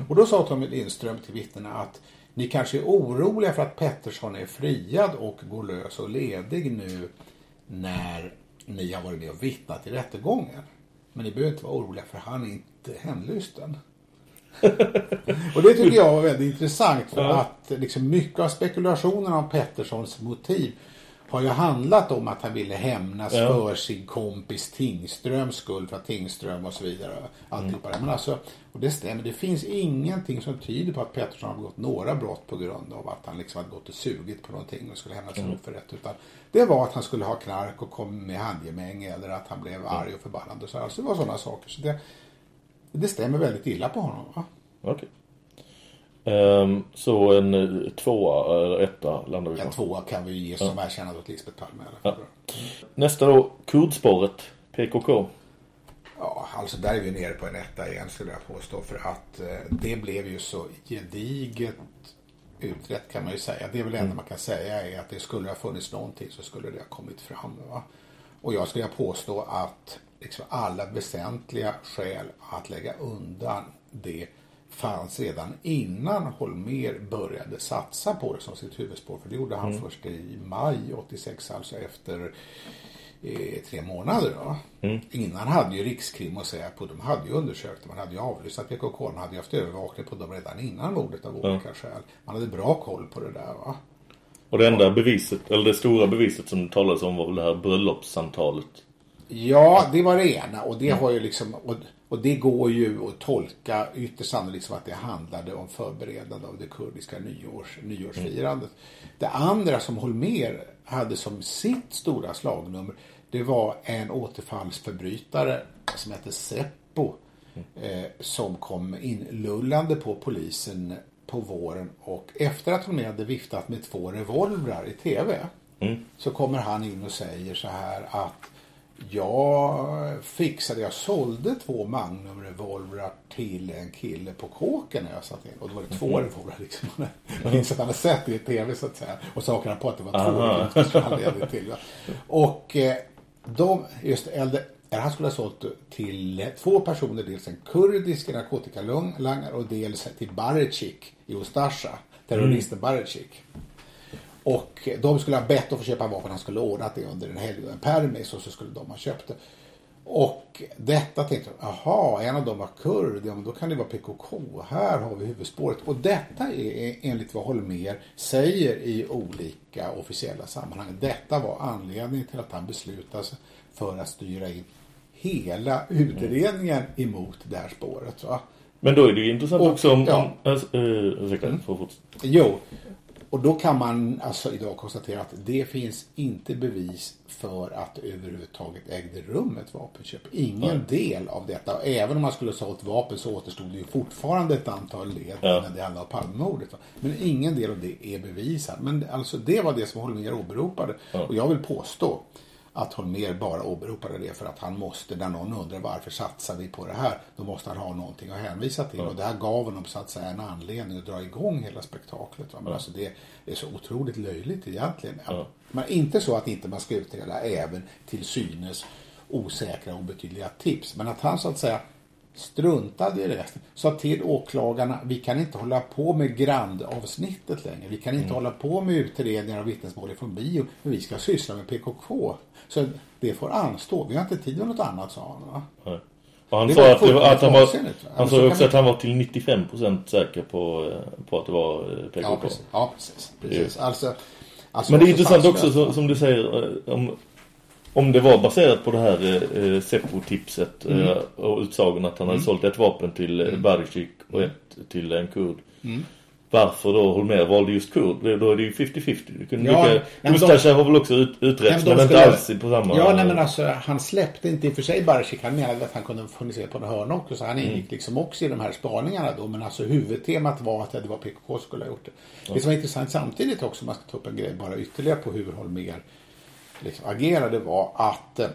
Och då sa Tommy Lindström till vittnena att ni kanske är oroliga för att Pettersson är friad och går lös och ledig nu när ni har varit med och vittnat i rättegången. Men ni behöver inte vara oroliga för han är inte hemlysten. och det tycker jag var väldigt intressant för att liksom mycket av spekulationerna om Petterssons motiv har ju handlat om att han ville hämnas
Ja.
för sin kompis Tingströms skull för att Tingström och så vidare. Alltihopa det. Men alltså, och det stämmer, det finns ingenting som tyder på att Pettersson har begått några brott på grund av att han liksom hade gått och sugit på någonting och skulle hämnas för oförrätt. Utan det var att han skulle ha knark och kom med handgemäng eller att han blev arg och förbannad och så. Alltså det var sådana saker. Så det, det stämmer väldigt illa på honom. Va?
Okej. Ehm, så en eh, tvåa eller etta landar vi på.
En tvåa kan vi ge som erkännande åt Lisbeth Palme fall.
Nästa då, kurdspåret. PKK.
Ja, alltså där är vi nere på en etta igen skulle jag påstå. För att eh, det blev ju så gediget utrett kan man ju säga. Det är väl det enda man kan säga är att det skulle ha funnits någonting så skulle det ha kommit fram. Va? Och jag skulle påstå att liksom alla väsentliga skäl att lägga undan det fanns redan innan Holmer började satsa på det som sitt huvudspår. För det gjorde han först i maj 86, alltså efter eh, tre månader. Då. Innan hade ju Rikskrim och Säpo, de hade ju undersökt. Man hade ju avlyssnat PKK, man hade ju haft övervakning på dem redan innan mordet av olika skäl. Man hade bra koll på det där va.
Och det enda beviset, eller det stora beviset som det talades om var väl det här bröllopssamtalet.
Ja, det var det ena och det har ju liksom och, och det går ju att tolka ytterst sannolikt som att det handlade om förberedande av det kurdiska nyårs, nyårsfirandet. Det andra som Holmer hade som sitt stora slagnummer det var en återfallsförbrytare som hette Seppo eh, som kom inlullande på polisen på våren och efter att Holmér hade viftat med två revolvrar i tv så kommer han in och säger så här att jag fixade, jag sålde två Magnum-revolvrar till en kille på kåken när jag satt in. Och då var det två revolvrar liksom. Jag minns [laughs] att han hade sett det i tv så att säga. Och så hakade han på att det var
Aha.
två ledde till. Och eh, de, just äldre, han skulle ha sålt till två personer, dels en kurdisk narkotikalangare och dels till Barecik i Ustasja, terroristen Barecik. Och de skulle ha bett att få köpa vapen. Han skulle ha ordnat det under en helg och en permis och så skulle de ha köpt det. Och detta tänkte jag, jaha, en av dem var kurd, ja men då kan det vara PKK. Här har vi huvudspåret. Och detta är enligt vad Holmer säger i olika officiella sammanhang. Detta var anledningen till att han beslutade sig för att styra in hela utredningen emot det här spåret. Va?
Men då är det ju intressant
Och-
också om...
ja.
om äh, ursäkta, fortsätta.
Jo, Och då kan man alltså idag konstatera att det finns inte bevis för att överhuvudtaget ägde rum ett vapenköp. Ingen del av detta. Och även om man skulle ha sålt vapen så återstod det ju fortfarande ett antal led
Ja.
när det handlade om Palmemordet. Men ingen del av det är bevisad. Men alltså det var det som Holmér åberopade. Och jag vill påstå att Holmér bara åberopade det för att han måste, när någon undrar varför satsar vi på det här, då måste han ha någonting att hänvisa till. Och det här gav honom så att säga en anledning att dra igång hela spektaklet. Va? Men alltså det är så otroligt löjligt egentligen. Men inte så att inte man ska utreda även till synes osäkra och obetydliga tips. Men att han så att säga struntade i resten. Sa till åklagarna, vi kan inte hålla på med grandavsnittet längre. Vi kan inte hålla på med utredningar och vittnesmål från bio. Men vi ska syssla med PKK. Så det får anstå. Vi har inte tid med något annat, sa han. Va?
Och han
Det
sa att, det var, att han var, han sa också att han var till 95% säker på, eh, på att det var eh, PKK.
Ja, precis. Ja, precis. precis. Alltså, alltså,
Men det är intressant också som, som du säger eh, om, om det var baserat på det här eh, Seppo-tipset
Mm.
eh, och utsagan att han hade
Mm.
sålt ett vapen till eh, Barishik och ett till en kurd.
Mm.
Varför då Holmér valde just kurd? Då är det ju 50-50. Det kunde
Ja,
lika,
men
Ustasja har väl också ut, utretts men,
de
inte alls på samma...
Ja, nej men alltså han släppte inte i och för sig Barishik. Han menade att han kunde funnits på en hörna också. Så han
Mm.
ingick liksom också i de här spaningarna då. Men alltså huvudtemat var att det var PKK skulle ha gjort det. Det som var intressant samtidigt också, om man ska ta upp en grej bara ytterligare på hur Holmér liksom agerade var att eh,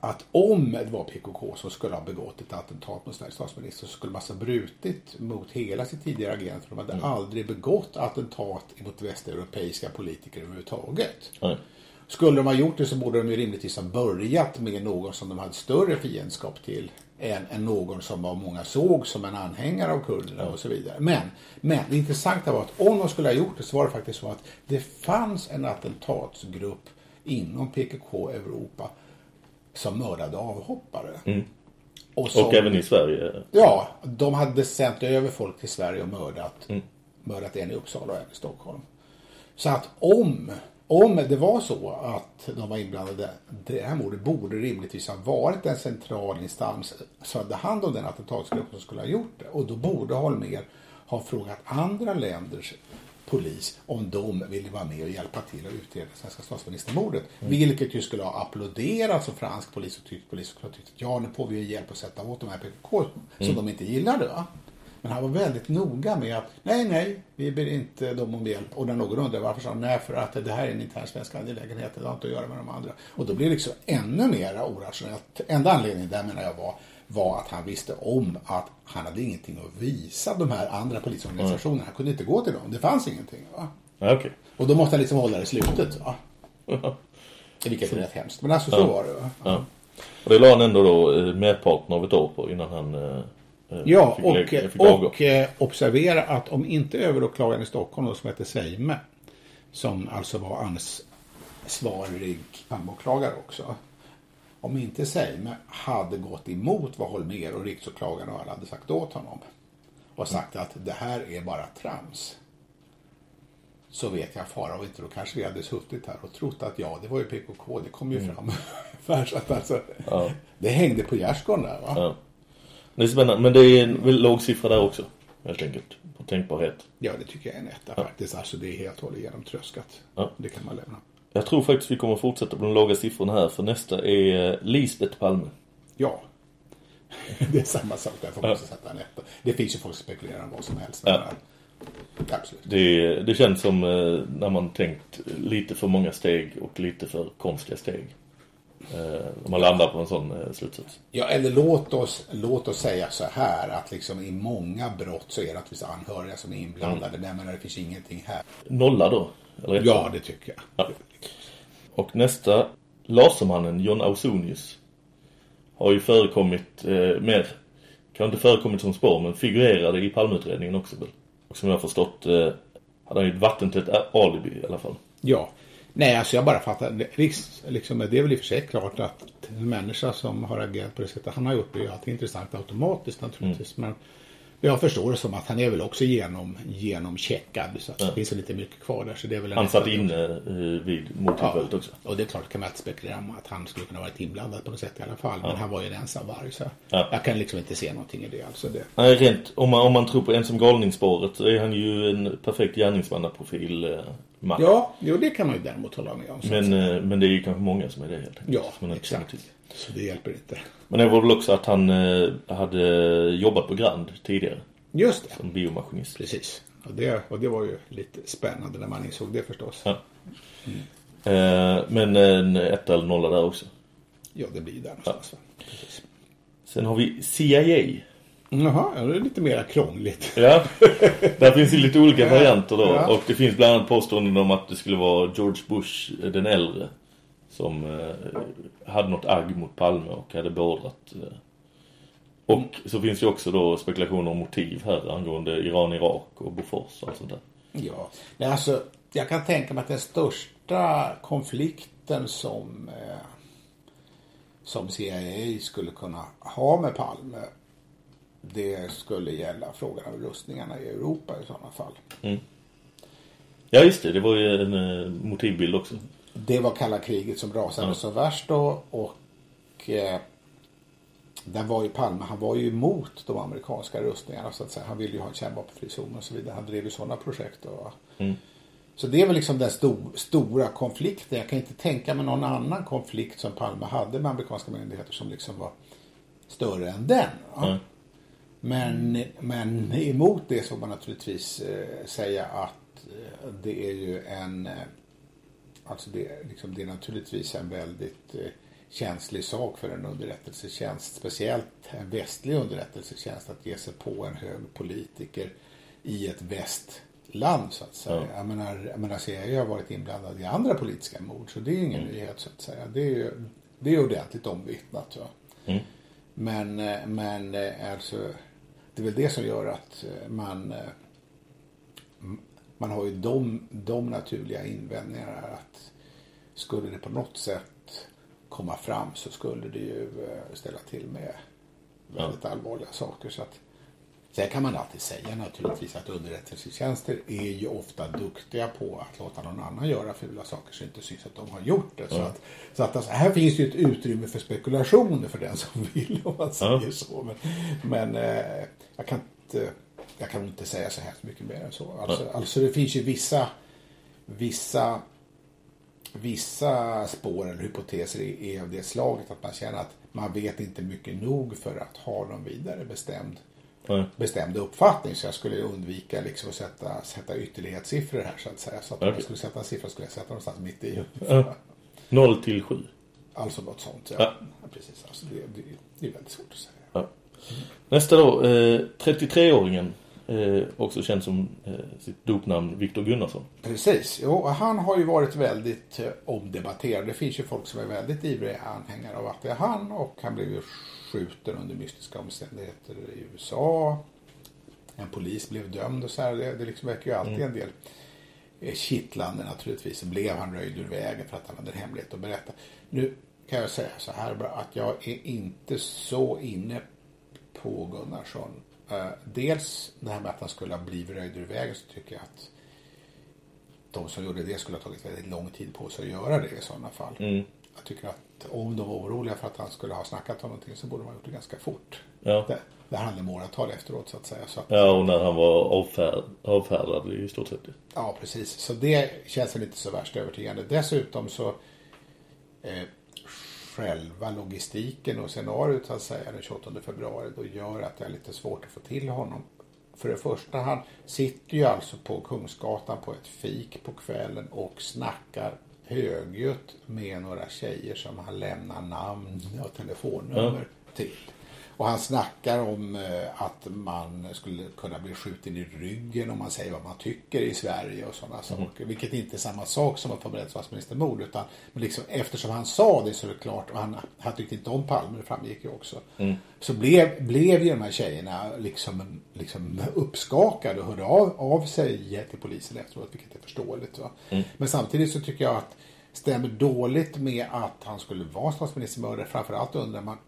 att om det var PKK som skulle ha begått ett attentat mot Sveriges statsminister så skulle man ha brutit mot hela sitt tidigare agerande. För de hade aldrig begått attentat mot västeuropeiska politiker överhuvudtaget.
Nej.
Skulle de ha gjort det så borde de ju rimligtvis ha börjat med någon som de hade större fiendskap till än, än någon som var många såg som en anhängare av kurderna och så vidare. Men, men det intressanta var att om de skulle ha gjort det så var det faktiskt så att det fanns en attentatsgrupp inom PKK Europa som mördade avhoppare.
Mm.
Och, som,
Och även i Sverige.
Ja, de hade sänt över folk till Sverige och mördat,
Mm.
mördat en i Uppsala och en i Stockholm. Så att om, om det var så att de var inblandade, det här mordet borde rimligtvis ha varit en central instans som hade hand om den attentatsgruppen som skulle ha gjort det. Och då borde Holmér ha frågat andra länders polis om de ville vara med och hjälpa till att utreda svenska statsministermordet. Vilket ju skulle ha applåderats av fransk polis och tysk polis ha tyckt att ja, nu får vi ju hjälp att sätta åt de här PKK som
Mm.
de inte gillade. Va? Men han var väldigt noga med att nej, nej, vi ber inte dem om hjälp. Och när någon undrar varför sa han nej, för att det här är en intern svensk angelägenhet. Det har inte att göra med de andra. Och då blir det liksom ännu mer orationellt. Enda anledningen där menar jag var, var att han visste om att han hade ingenting att visa de här andra polisorganisationerna. Han kunde inte gå till dem. Det fanns ingenting. Va?
Okej.
Och då måste han liksom hålla det i slutet. Va? Vilket är rätt hemskt. Men alltså så
Ja.
var det. Va?
Ja. Och det la han ändå då eh, merparten av ett år på innan han eh,
Ja,
fick,
och,
avgå.
och eh, observera att om inte överåklagaren i Stockholm då, som hette Seime, som alltså var ansvarig anåklagare också, om inte Seime hade gått emot vad Holmér och riksåklagaren och alla hade sagt åt honom och sagt att det här är bara trams. Så vet jag fara och inte, då kanske vi hade suttit här och trott att ja, det var ju PKK, det kom ju
Mm.
fram. [laughs] Så att alltså,
Ja.
Det hängde på gärdsgården där va?
Ja. Det är spännande, men det är en låg siffra där också. Helt enkelt. På tänkbarhet.
Ja, det tycker jag är en etta faktiskt. Alltså det är helt hållet genomtröskat.
Ja.
Det kan man lämna.
Jag tror faktiskt vi kommer fortsätta på de låga siffrorna här. För nästa är eh, Lisbeth Palme.
Ja. [laughs] det är samma sak där. Får man
Ja.
sätta en etta. Det finns ju folk som spekulerar om vad som helst.
Ja.
Absolut.
Det, det känns som eh, när man tänkt lite för många steg och lite för konstiga steg. Eh, om man landar på en sån eh, slutsats.
Ja, eller låt oss, låt oss säga så här att liksom i många brott så är det naturligtvis anhöriga som är inblandade. Men jag menar, det finns ingenting här.
Nolla då? Eller?
Ja, det tycker jag.
Ja. Och nästa, Lasermannen John Ausonius. Har ju förekommit eh, mer, kan inte förekommit som spår, men figurerade i Palmeutredningen också väl. Och som jag har förstått eh, hade han ju ett vattentätt alibi i alla fall.
Ja. Nej, alltså jag bara fattar. Liksom, det är väl i och för sig klart att en människa som har agerat på det sättet han har gjort det är ju alltid intressant automatiskt naturligtvis. Men, Jag förstår det som att han är väl också genom, genomcheckad. Så att
Ja.
det finns lite mycket kvar där. Så det är väl
Han satt inne eh, vid motorfältet också.
Och det är klart kan man inte spekulera om att han skulle kunna varit inblandad på något sätt i alla fall. Men
Ja.
han var ju en ensam varg. Så
Ja.
jag kan liksom inte se någonting i det. Alltså det.
Nej, rent, om, man, om man tror på ensam galningsspåret så är han ju en perfekt gärningsmannaprofil eh, man.
Ja, jo det kan man ju däremot hålla med om.
Men, eh, men det är ju kanske många som är det helt enkelt.
Ja, exakt. Så det hjälper inte.
Men det var väl också att han eh, hade jobbat på Grand tidigare.
Just det.
Som biomaskinist.
Precis. Och det, och det var ju lite spännande när man insåg det förstås.
Ja. Eh, men en etta eller nolla där också.
Ja, det blir där någonstans. va?
Sen har vi CIA.
Jaha, ja, det är lite mer krångligt.
Ja, där finns ju lite olika varianter då.
Ja.
Och det finns bland annat påståenden om att det skulle vara George Bush eh, den äldre. Som eh, hade något agg mot Palme och hade beordrat. Eh. Och så finns det ju också då spekulationer om motiv här angående Iran-Irak och Bofors och allt sånt där.
Ja, men alltså jag kan tänka mig att den största konflikten som eh, som CIA skulle kunna ha med Palme det skulle gälla frågan om rustningarna i Europa i sådana fall.
Mm. Ja just det, det var ju en eh, motivbild också.
Det var kalla kriget som rasade
Ja.
så värst då och eh, där var ju Palme, han var ju emot de amerikanska rustningarna så att säga. Han ville ju ha en kärnvapenfri zon och så vidare. Han drev ju sådana projekt. Och,
Mm.
Så det är väl liksom den sto stora konflikten. Jag kan inte tänka mig någon annan konflikt som Palme hade med amerikanska myndigheter som liksom var större än den.
Mm.
Men, men emot det så får man naturligtvis eh, säga att eh, det är ju en eh, Alltså det, är liksom, det är naturligtvis en väldigt eh, känslig sak för en underrättelsetjänst, speciellt en västlig underrättelsetjänst, att ge sig på en hög politiker i ett västland så att säga.
Ja.
Jag, menar, jag menar, CIA har varit inblandad i andra politiska mord, så det är ju ingen nyhet så att säga. Det är ju det är ordentligt omvittnat. Va?
Mm.
Men, eh, men eh, alltså, det är väl det som gör att eh, man, man har ju de, de naturliga invändningarna att skulle det på något sätt komma fram så skulle det ju eh, ställa till med väldigt allvarliga saker. Så att, sen kan man alltid säga naturligtvis att underrättelsetjänster är ju ofta duktiga på att låta någon annan göra fula saker så det inte syns att de har gjort det. Så att, så att alltså, här finns ju ett utrymme för spekulationer för den som vill om man säger
Ja.
så. Men, men eh, jag kan inte jag kan inte säga så här mycket mer än så. Alltså,
Nej.
alltså det finns ju vissa vissa vissa spår eller hypoteser är, av det slaget att man känner att man vet inte mycket nog för att ha någon vidare bestämd
Nej.
bestämd uppfattning så jag skulle undvika liksom att sätta, sätta ytterlighetssiffror här så att säga. Så att om
Okej.
jag skulle sätta en siffra skulle jag sätta någonstans mitt i.
Ja. 0 till 7.
Alltså något sånt. Ja,
Ja.
ja. precis. Alltså det, det, det är väldigt svårt att säga.
Ja. Nästa då, eh, 33-åringen. Eh, också känd som eh, sitt dopnamn Viktor Gunnarsson.
Precis. Jo, han har ju varit väldigt eh, omdebatterad. Det finns ju folk som är väldigt ivriga anhängare av att det är han och han blev ju skjuten under mystiska omständigheter i USA. En polis blev dömd och så här. Det, det liksom verkar ju alltid
Mm.
en del eh, kittlande naturligtvis. Så blev han röjd ur vägen för att han hade en hemlighet att berätta. Nu kan jag säga så här bara att jag är inte så inne på Gunnarsson. Eh, dels det här med att han skulle ha blivit röjd ur vägen så tycker jag att de som gjorde det skulle ha tagit väldigt lång tid på sig att göra det i sådana fall.
Mm.
Jag tycker att om de var oroliga för att han skulle ha snackat om någonting så borde de ha gjort det ganska fort.
Ja.
Det, det handlade om åratal efteråt så att säga. Så att,
Ja, och när han var avfärd, avfärdad i stort sett.
Ja, precis. Så det känns väl inte så värst övertygande. Dessutom så eh, själva logistiken och scenariot så att säga den 28 februari då gör att det är lite svårt att få till honom. För det första, han sitter ju alltså på Kungsgatan på ett fik på kvällen och snackar högljutt med några tjejer som han lämnar namn och telefonnummer till. Och han snackar om eh, att man skulle kunna bli skjuten i ryggen om man säger vad man tycker i Sverige och sådana saker. Vilket inte är samma sak som att förbereda statsministermord. Utan men liksom, eftersom han sa det så är det klart, och han, han tyckte inte om Palme, det framgick ju också.
Mm.
Så blev, blev ju de här tjejerna liksom, liksom uppskakade och hörde av, av sig till polisen efteråt, vilket är förståeligt. Va?
Mm.
Men samtidigt så tycker jag att stämmer dåligt med att han skulle vara statsministermördare. Framförallt undrar man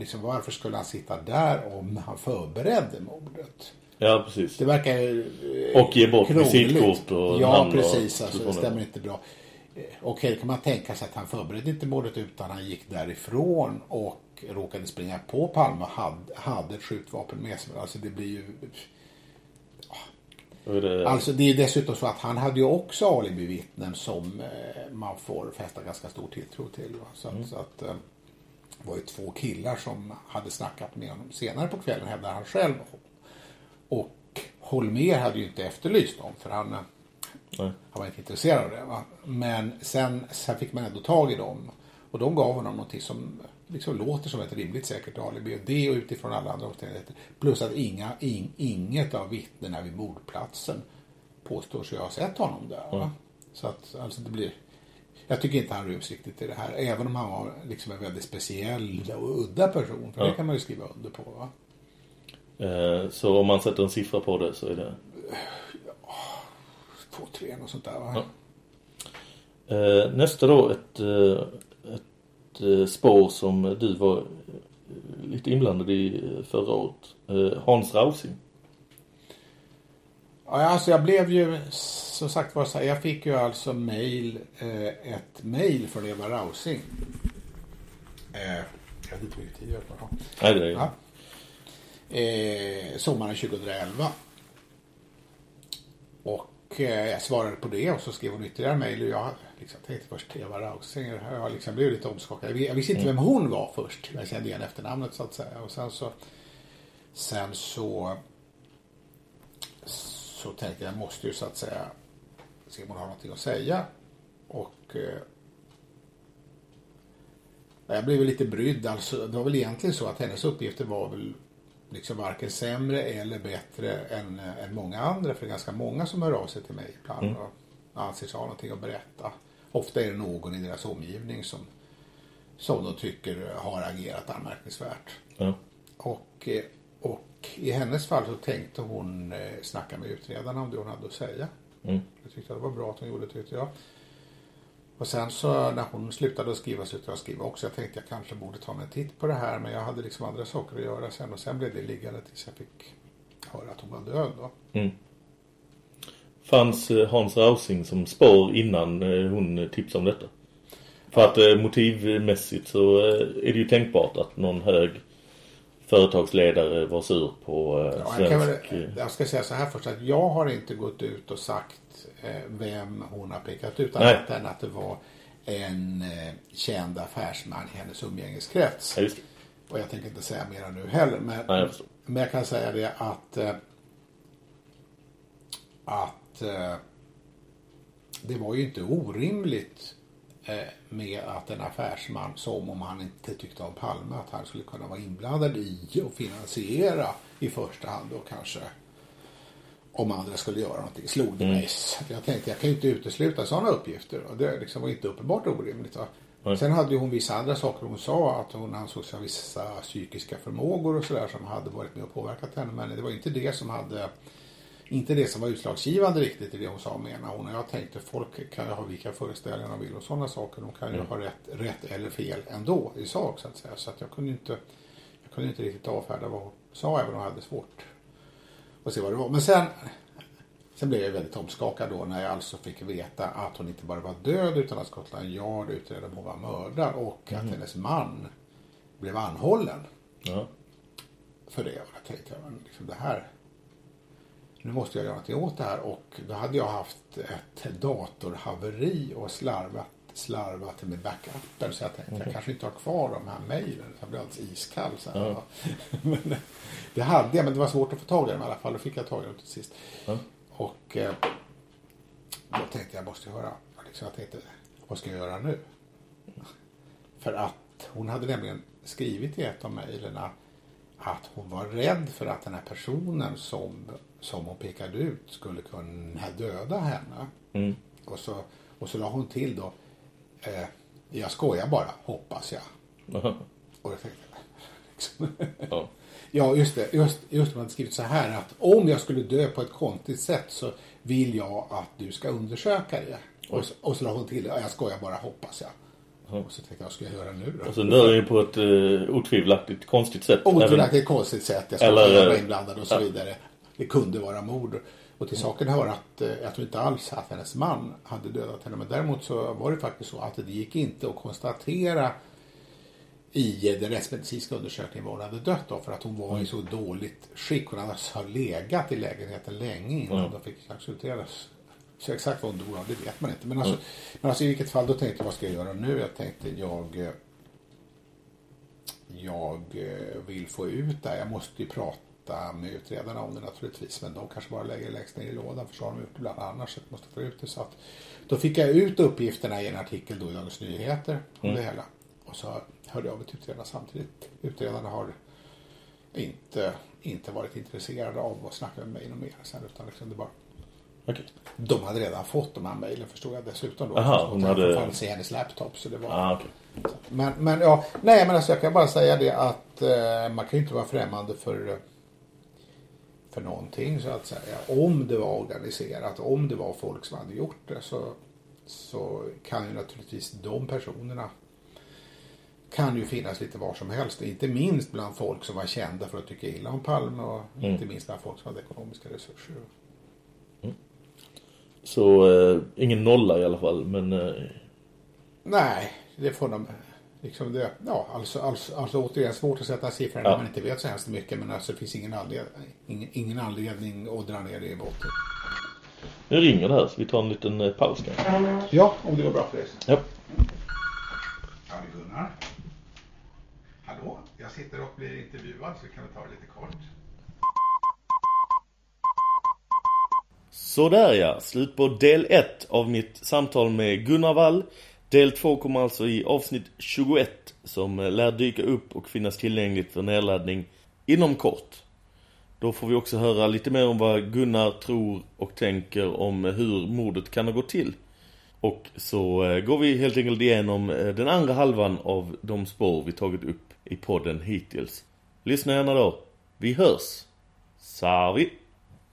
liksom, varför skulle han sitta där om han förberedde mordet?
Ja, precis.
Det verkar ju... eh,
Och ge bort visitkort och
Ja,
namn och
precis. Alltså, det stämmer inte bra. Eh, Okej, kan man tänka sig att han förberedde inte mordet utan han gick därifrån och råkade springa på Palme och hade, hade ett skjutvapen med sig. Alltså det blir ju...
Det...
Alltså det är dessutom så att han hade ju också alibivittnen som eh, man får fästa ganska stor tilltro till. Så, att, så att var ju två killar som hade snackat med honom senare på kvällen hävdar han själv. Och Holmer hade ju inte efterlyst dem för han,
Nej.
han var inte intresserad av det. Va? Men sen, sen fick man ändå tag i dem. Och de gav honom någonting som liksom låter som ett rimligt säkert alibi. Och det och utifrån alla andra omständigheter. Plus att inga, in, inget av vittnena vid mordplatsen påstår sig ha sett honom där. Va? Så att alltså det blir... Jag tycker inte han ryms riktigt i det här. Även om han var liksom en väldigt speciell och udda person. För
Ja.
det kan man ju skriva under på. Va?
Eh, så om man sätter en siffra på det så är det...
Två, tre och sånt där. Va?
Ja. Eh, nästa då ett, eh, ett eh, spår som du var lite inblandad i eh, förra året. Hans Rausing.
Ja, alltså jag blev ju, som sagt var, så här, jag fick ju alltså mail, eh, ett mail från Eva Rausing. Eh, jag vet inte hur mycket tid jag har.
Nej, det är...
Ja. Eh, sommaren 2011. Och eh, jag svarade på det och så skrev hon ytterligare mejl och jag liksom tänkte först Eva Rausing. Jag liksom blev lite omskakad. Jag, jag visste inte vem hon var först. Jag kände igen efternamnet så att säga. Och sen så sen så så tänkte jag, måste ju så att säga hon har någonting att säga. Och eh, jag blev väl lite brydd. Alltså, det var väl egentligen så att hennes uppgifter var väl liksom varken sämre eller bättre än, eh, än många andra. För det är ganska många som hör av sig till mig ibland
Mm.
och anser sig ha någonting att berätta. Ofta är det någon i deras omgivning som, som de tycker har agerat anmärkningsvärt.
Ja.
Och, eh, och i hennes fall så tänkte hon eh, snacka med utredarna om det hon hade att säga.
Mm.
Jag tyckte det var bra att hon gjorde tyckte jag. Och sen så när hon slutade att skriva så slutade jag skriva också. Jag tänkte jag kanske borde ta mig en titt på det här men jag hade liksom andra saker att göra sen och sen blev det liggande tills jag fick höra att hon var död då.
Mm. Fanns eh, Hans Rausing som spår innan eh, hon tipsade om detta? För att motivmässigt så är det ju tänkbart att någon hög företagsledare var sur på eh,
Ja, jag,
svensk...
väl,
eh,
jag ska säga så här först att jag har inte gått ut och sagt eh, vem hon har pekat ut annat än att det var en eh, känd affärsman i hennes umgängeskrets.
Ja.
Och jag tänker inte säga mer nu heller. Men,
Nej, jag
men jag kan säga det att eh, att eh, det var ju inte orimligt med att en affärsman som om han inte tyckte om Palme att han skulle kunna vara inblandad i och finansiera i första hand då kanske om andra skulle göra någonting slog det
Mm.
mig. Jag tänkte jag kan ju inte utesluta sådana uppgifter och det liksom var inte uppenbart orimligt. Va?
Nej.
Sen hade ju hon vissa andra saker. Hon sa att hon ansåg sig ha vissa psykiska förmågor och sådär som hade varit med och påverkat henne. Men det var inte det som hade inte det som var utslagsgivande riktigt i det hon sa menar hon. Och jag tänkte folk kan ju ha vilka föreställningar de vill och sådana saker. De kan ju
Mm.
ha rätt, rätt eller fel ändå i sak så att säga. Så att jag kunde inte, jag kunde inte riktigt avfärda vad hon sa även om jag hade svårt att se vad det var. Men sen, sen blev jag väldigt omskakad då när jag alltså fick veta att hon inte bara var död utan att Scotland Yard utredde om hon var mördad och att hennes man blev anhållen
Ja.
för det. Och tänkte jag, men liksom det här, nu måste jag göra någonting åt det här. Och då hade jag haft ett datorhaveri och slarvat, slarvat med backupen. Så jag tänkte, jag kanske inte har kvar de här mejlen. Jag blev alldeles iskall. Så här,
Ja. [laughs]
men, det hade jag, men det var svårt att få tag i dem i alla fall. Då fick jag tag i dem till sist.
Ja.
Och eh, då tänkte jag, måste höra. Liksom, jag tänkte, vad ska jag göra nu? För att hon hade nämligen skrivit i ett av mejlen att hon var rädd för att den här personen som, som hon pekade ut skulle kunna döda henne.
Mm.
Och så, och så la hon till då, eh, jag skojar bara, hoppas jag.
Aha.
Och jag tänkte, liksom,
Ja. [laughs]
Ja, just det. Just, just man hade skrivit så här att om jag skulle dö på ett konstigt sätt så vill jag att du ska undersöka det. Och, så- och så la hon till, ja, jag skojar bara, hoppas jag. Och så tänkte jag, vad ska jag göra nu då?
Och så dör ju på ett uh, otvivelaktigt konstigt sätt.
Otvivelaktigt konstigt sätt. Jag ska
Eller,
vara inblandad och så vidare. Det kunde vara mord. Och till saken hör att eh, jag tror inte alls att hennes man hade dödat henne. Men däremot så var det faktiskt så att det gick inte att konstatera i den rättsmedicinska undersökningen vad hon hade dött av. För att hon var i så dåligt skick. Hon hade alltså legat i lägenheten länge innan
Mm.
de fick utredas. Så exakt vad hon dog av, det vet man inte. Men alltså, men alltså i vilket fall, då tänkte jag, vad ska jag göra nu? Jag tänkte, jag... eh, Jag eh, vill få ut det här. Jag måste ju prata med utredarna om det naturligtvis. Men de kanske bara lägger längst ner i lådan. För så har de gjort ibland annars. Så måste få ut det. Så att, då fick jag ut uppgifterna i en artikel då i Dagens Nyheter. Om
Mm.
det hela. Och så hörde jag av mig till utredarna samtidigt. Utredarna har inte, inte varit intresserade av att snacka med mig något mer sen. Utan liksom det bara
Okej.
de hade redan fått de här mejlen förstod jag dessutom då.
Aha, hon hade-
Det fanns i hennes laptop så det var...
Ah, okej.
Men, men ja, nej men alltså jag kan bara säga det att eh, man kan ju inte vara främmande för eh, för någonting så att säga. Om det var organiserat, om det var folk som hade gjort det så, så kan ju naturligtvis de personerna kan ju finnas lite var som helst. Inte minst bland folk som var kända för att tycka illa om Palme och
Mm.
inte minst bland folk som hade ekonomiska resurser.
Så eh, ingen nolla i alla fall, men... Eh,
Nej, det får de... Liksom det, ja, alltså, alltså, alltså återigen svårt att sätta siffror när
Ja.
man inte vet så hemskt mycket. Men alltså det finns ingen anledning, ingen, ingen anledning att dra ner det i botten.
nu ringer det här så vi tar en liten eh, paus kanske.
Ja, om det går bra för dig.
Ja.
Ja, det är Gunnar. Hallå, jag sitter och blir intervjuad så kan vi ta det lite kort.
Sådär ja, slut på del 1 av mitt samtal med Gunnar Wall. Del 2 kommer alltså i avsnitt 21 som eh, lär dyka upp och finnas tillgängligt för nedladdning inom kort. Då får vi också höra lite mer om vad Gunnar tror och tänker om eh, hur mordet kan ha gått till. Och så eh, går vi helt enkelt igenom den andra halvan av de spår vi tagit upp i podden hittills. Lyssna gärna då. Vi hörs! Savi!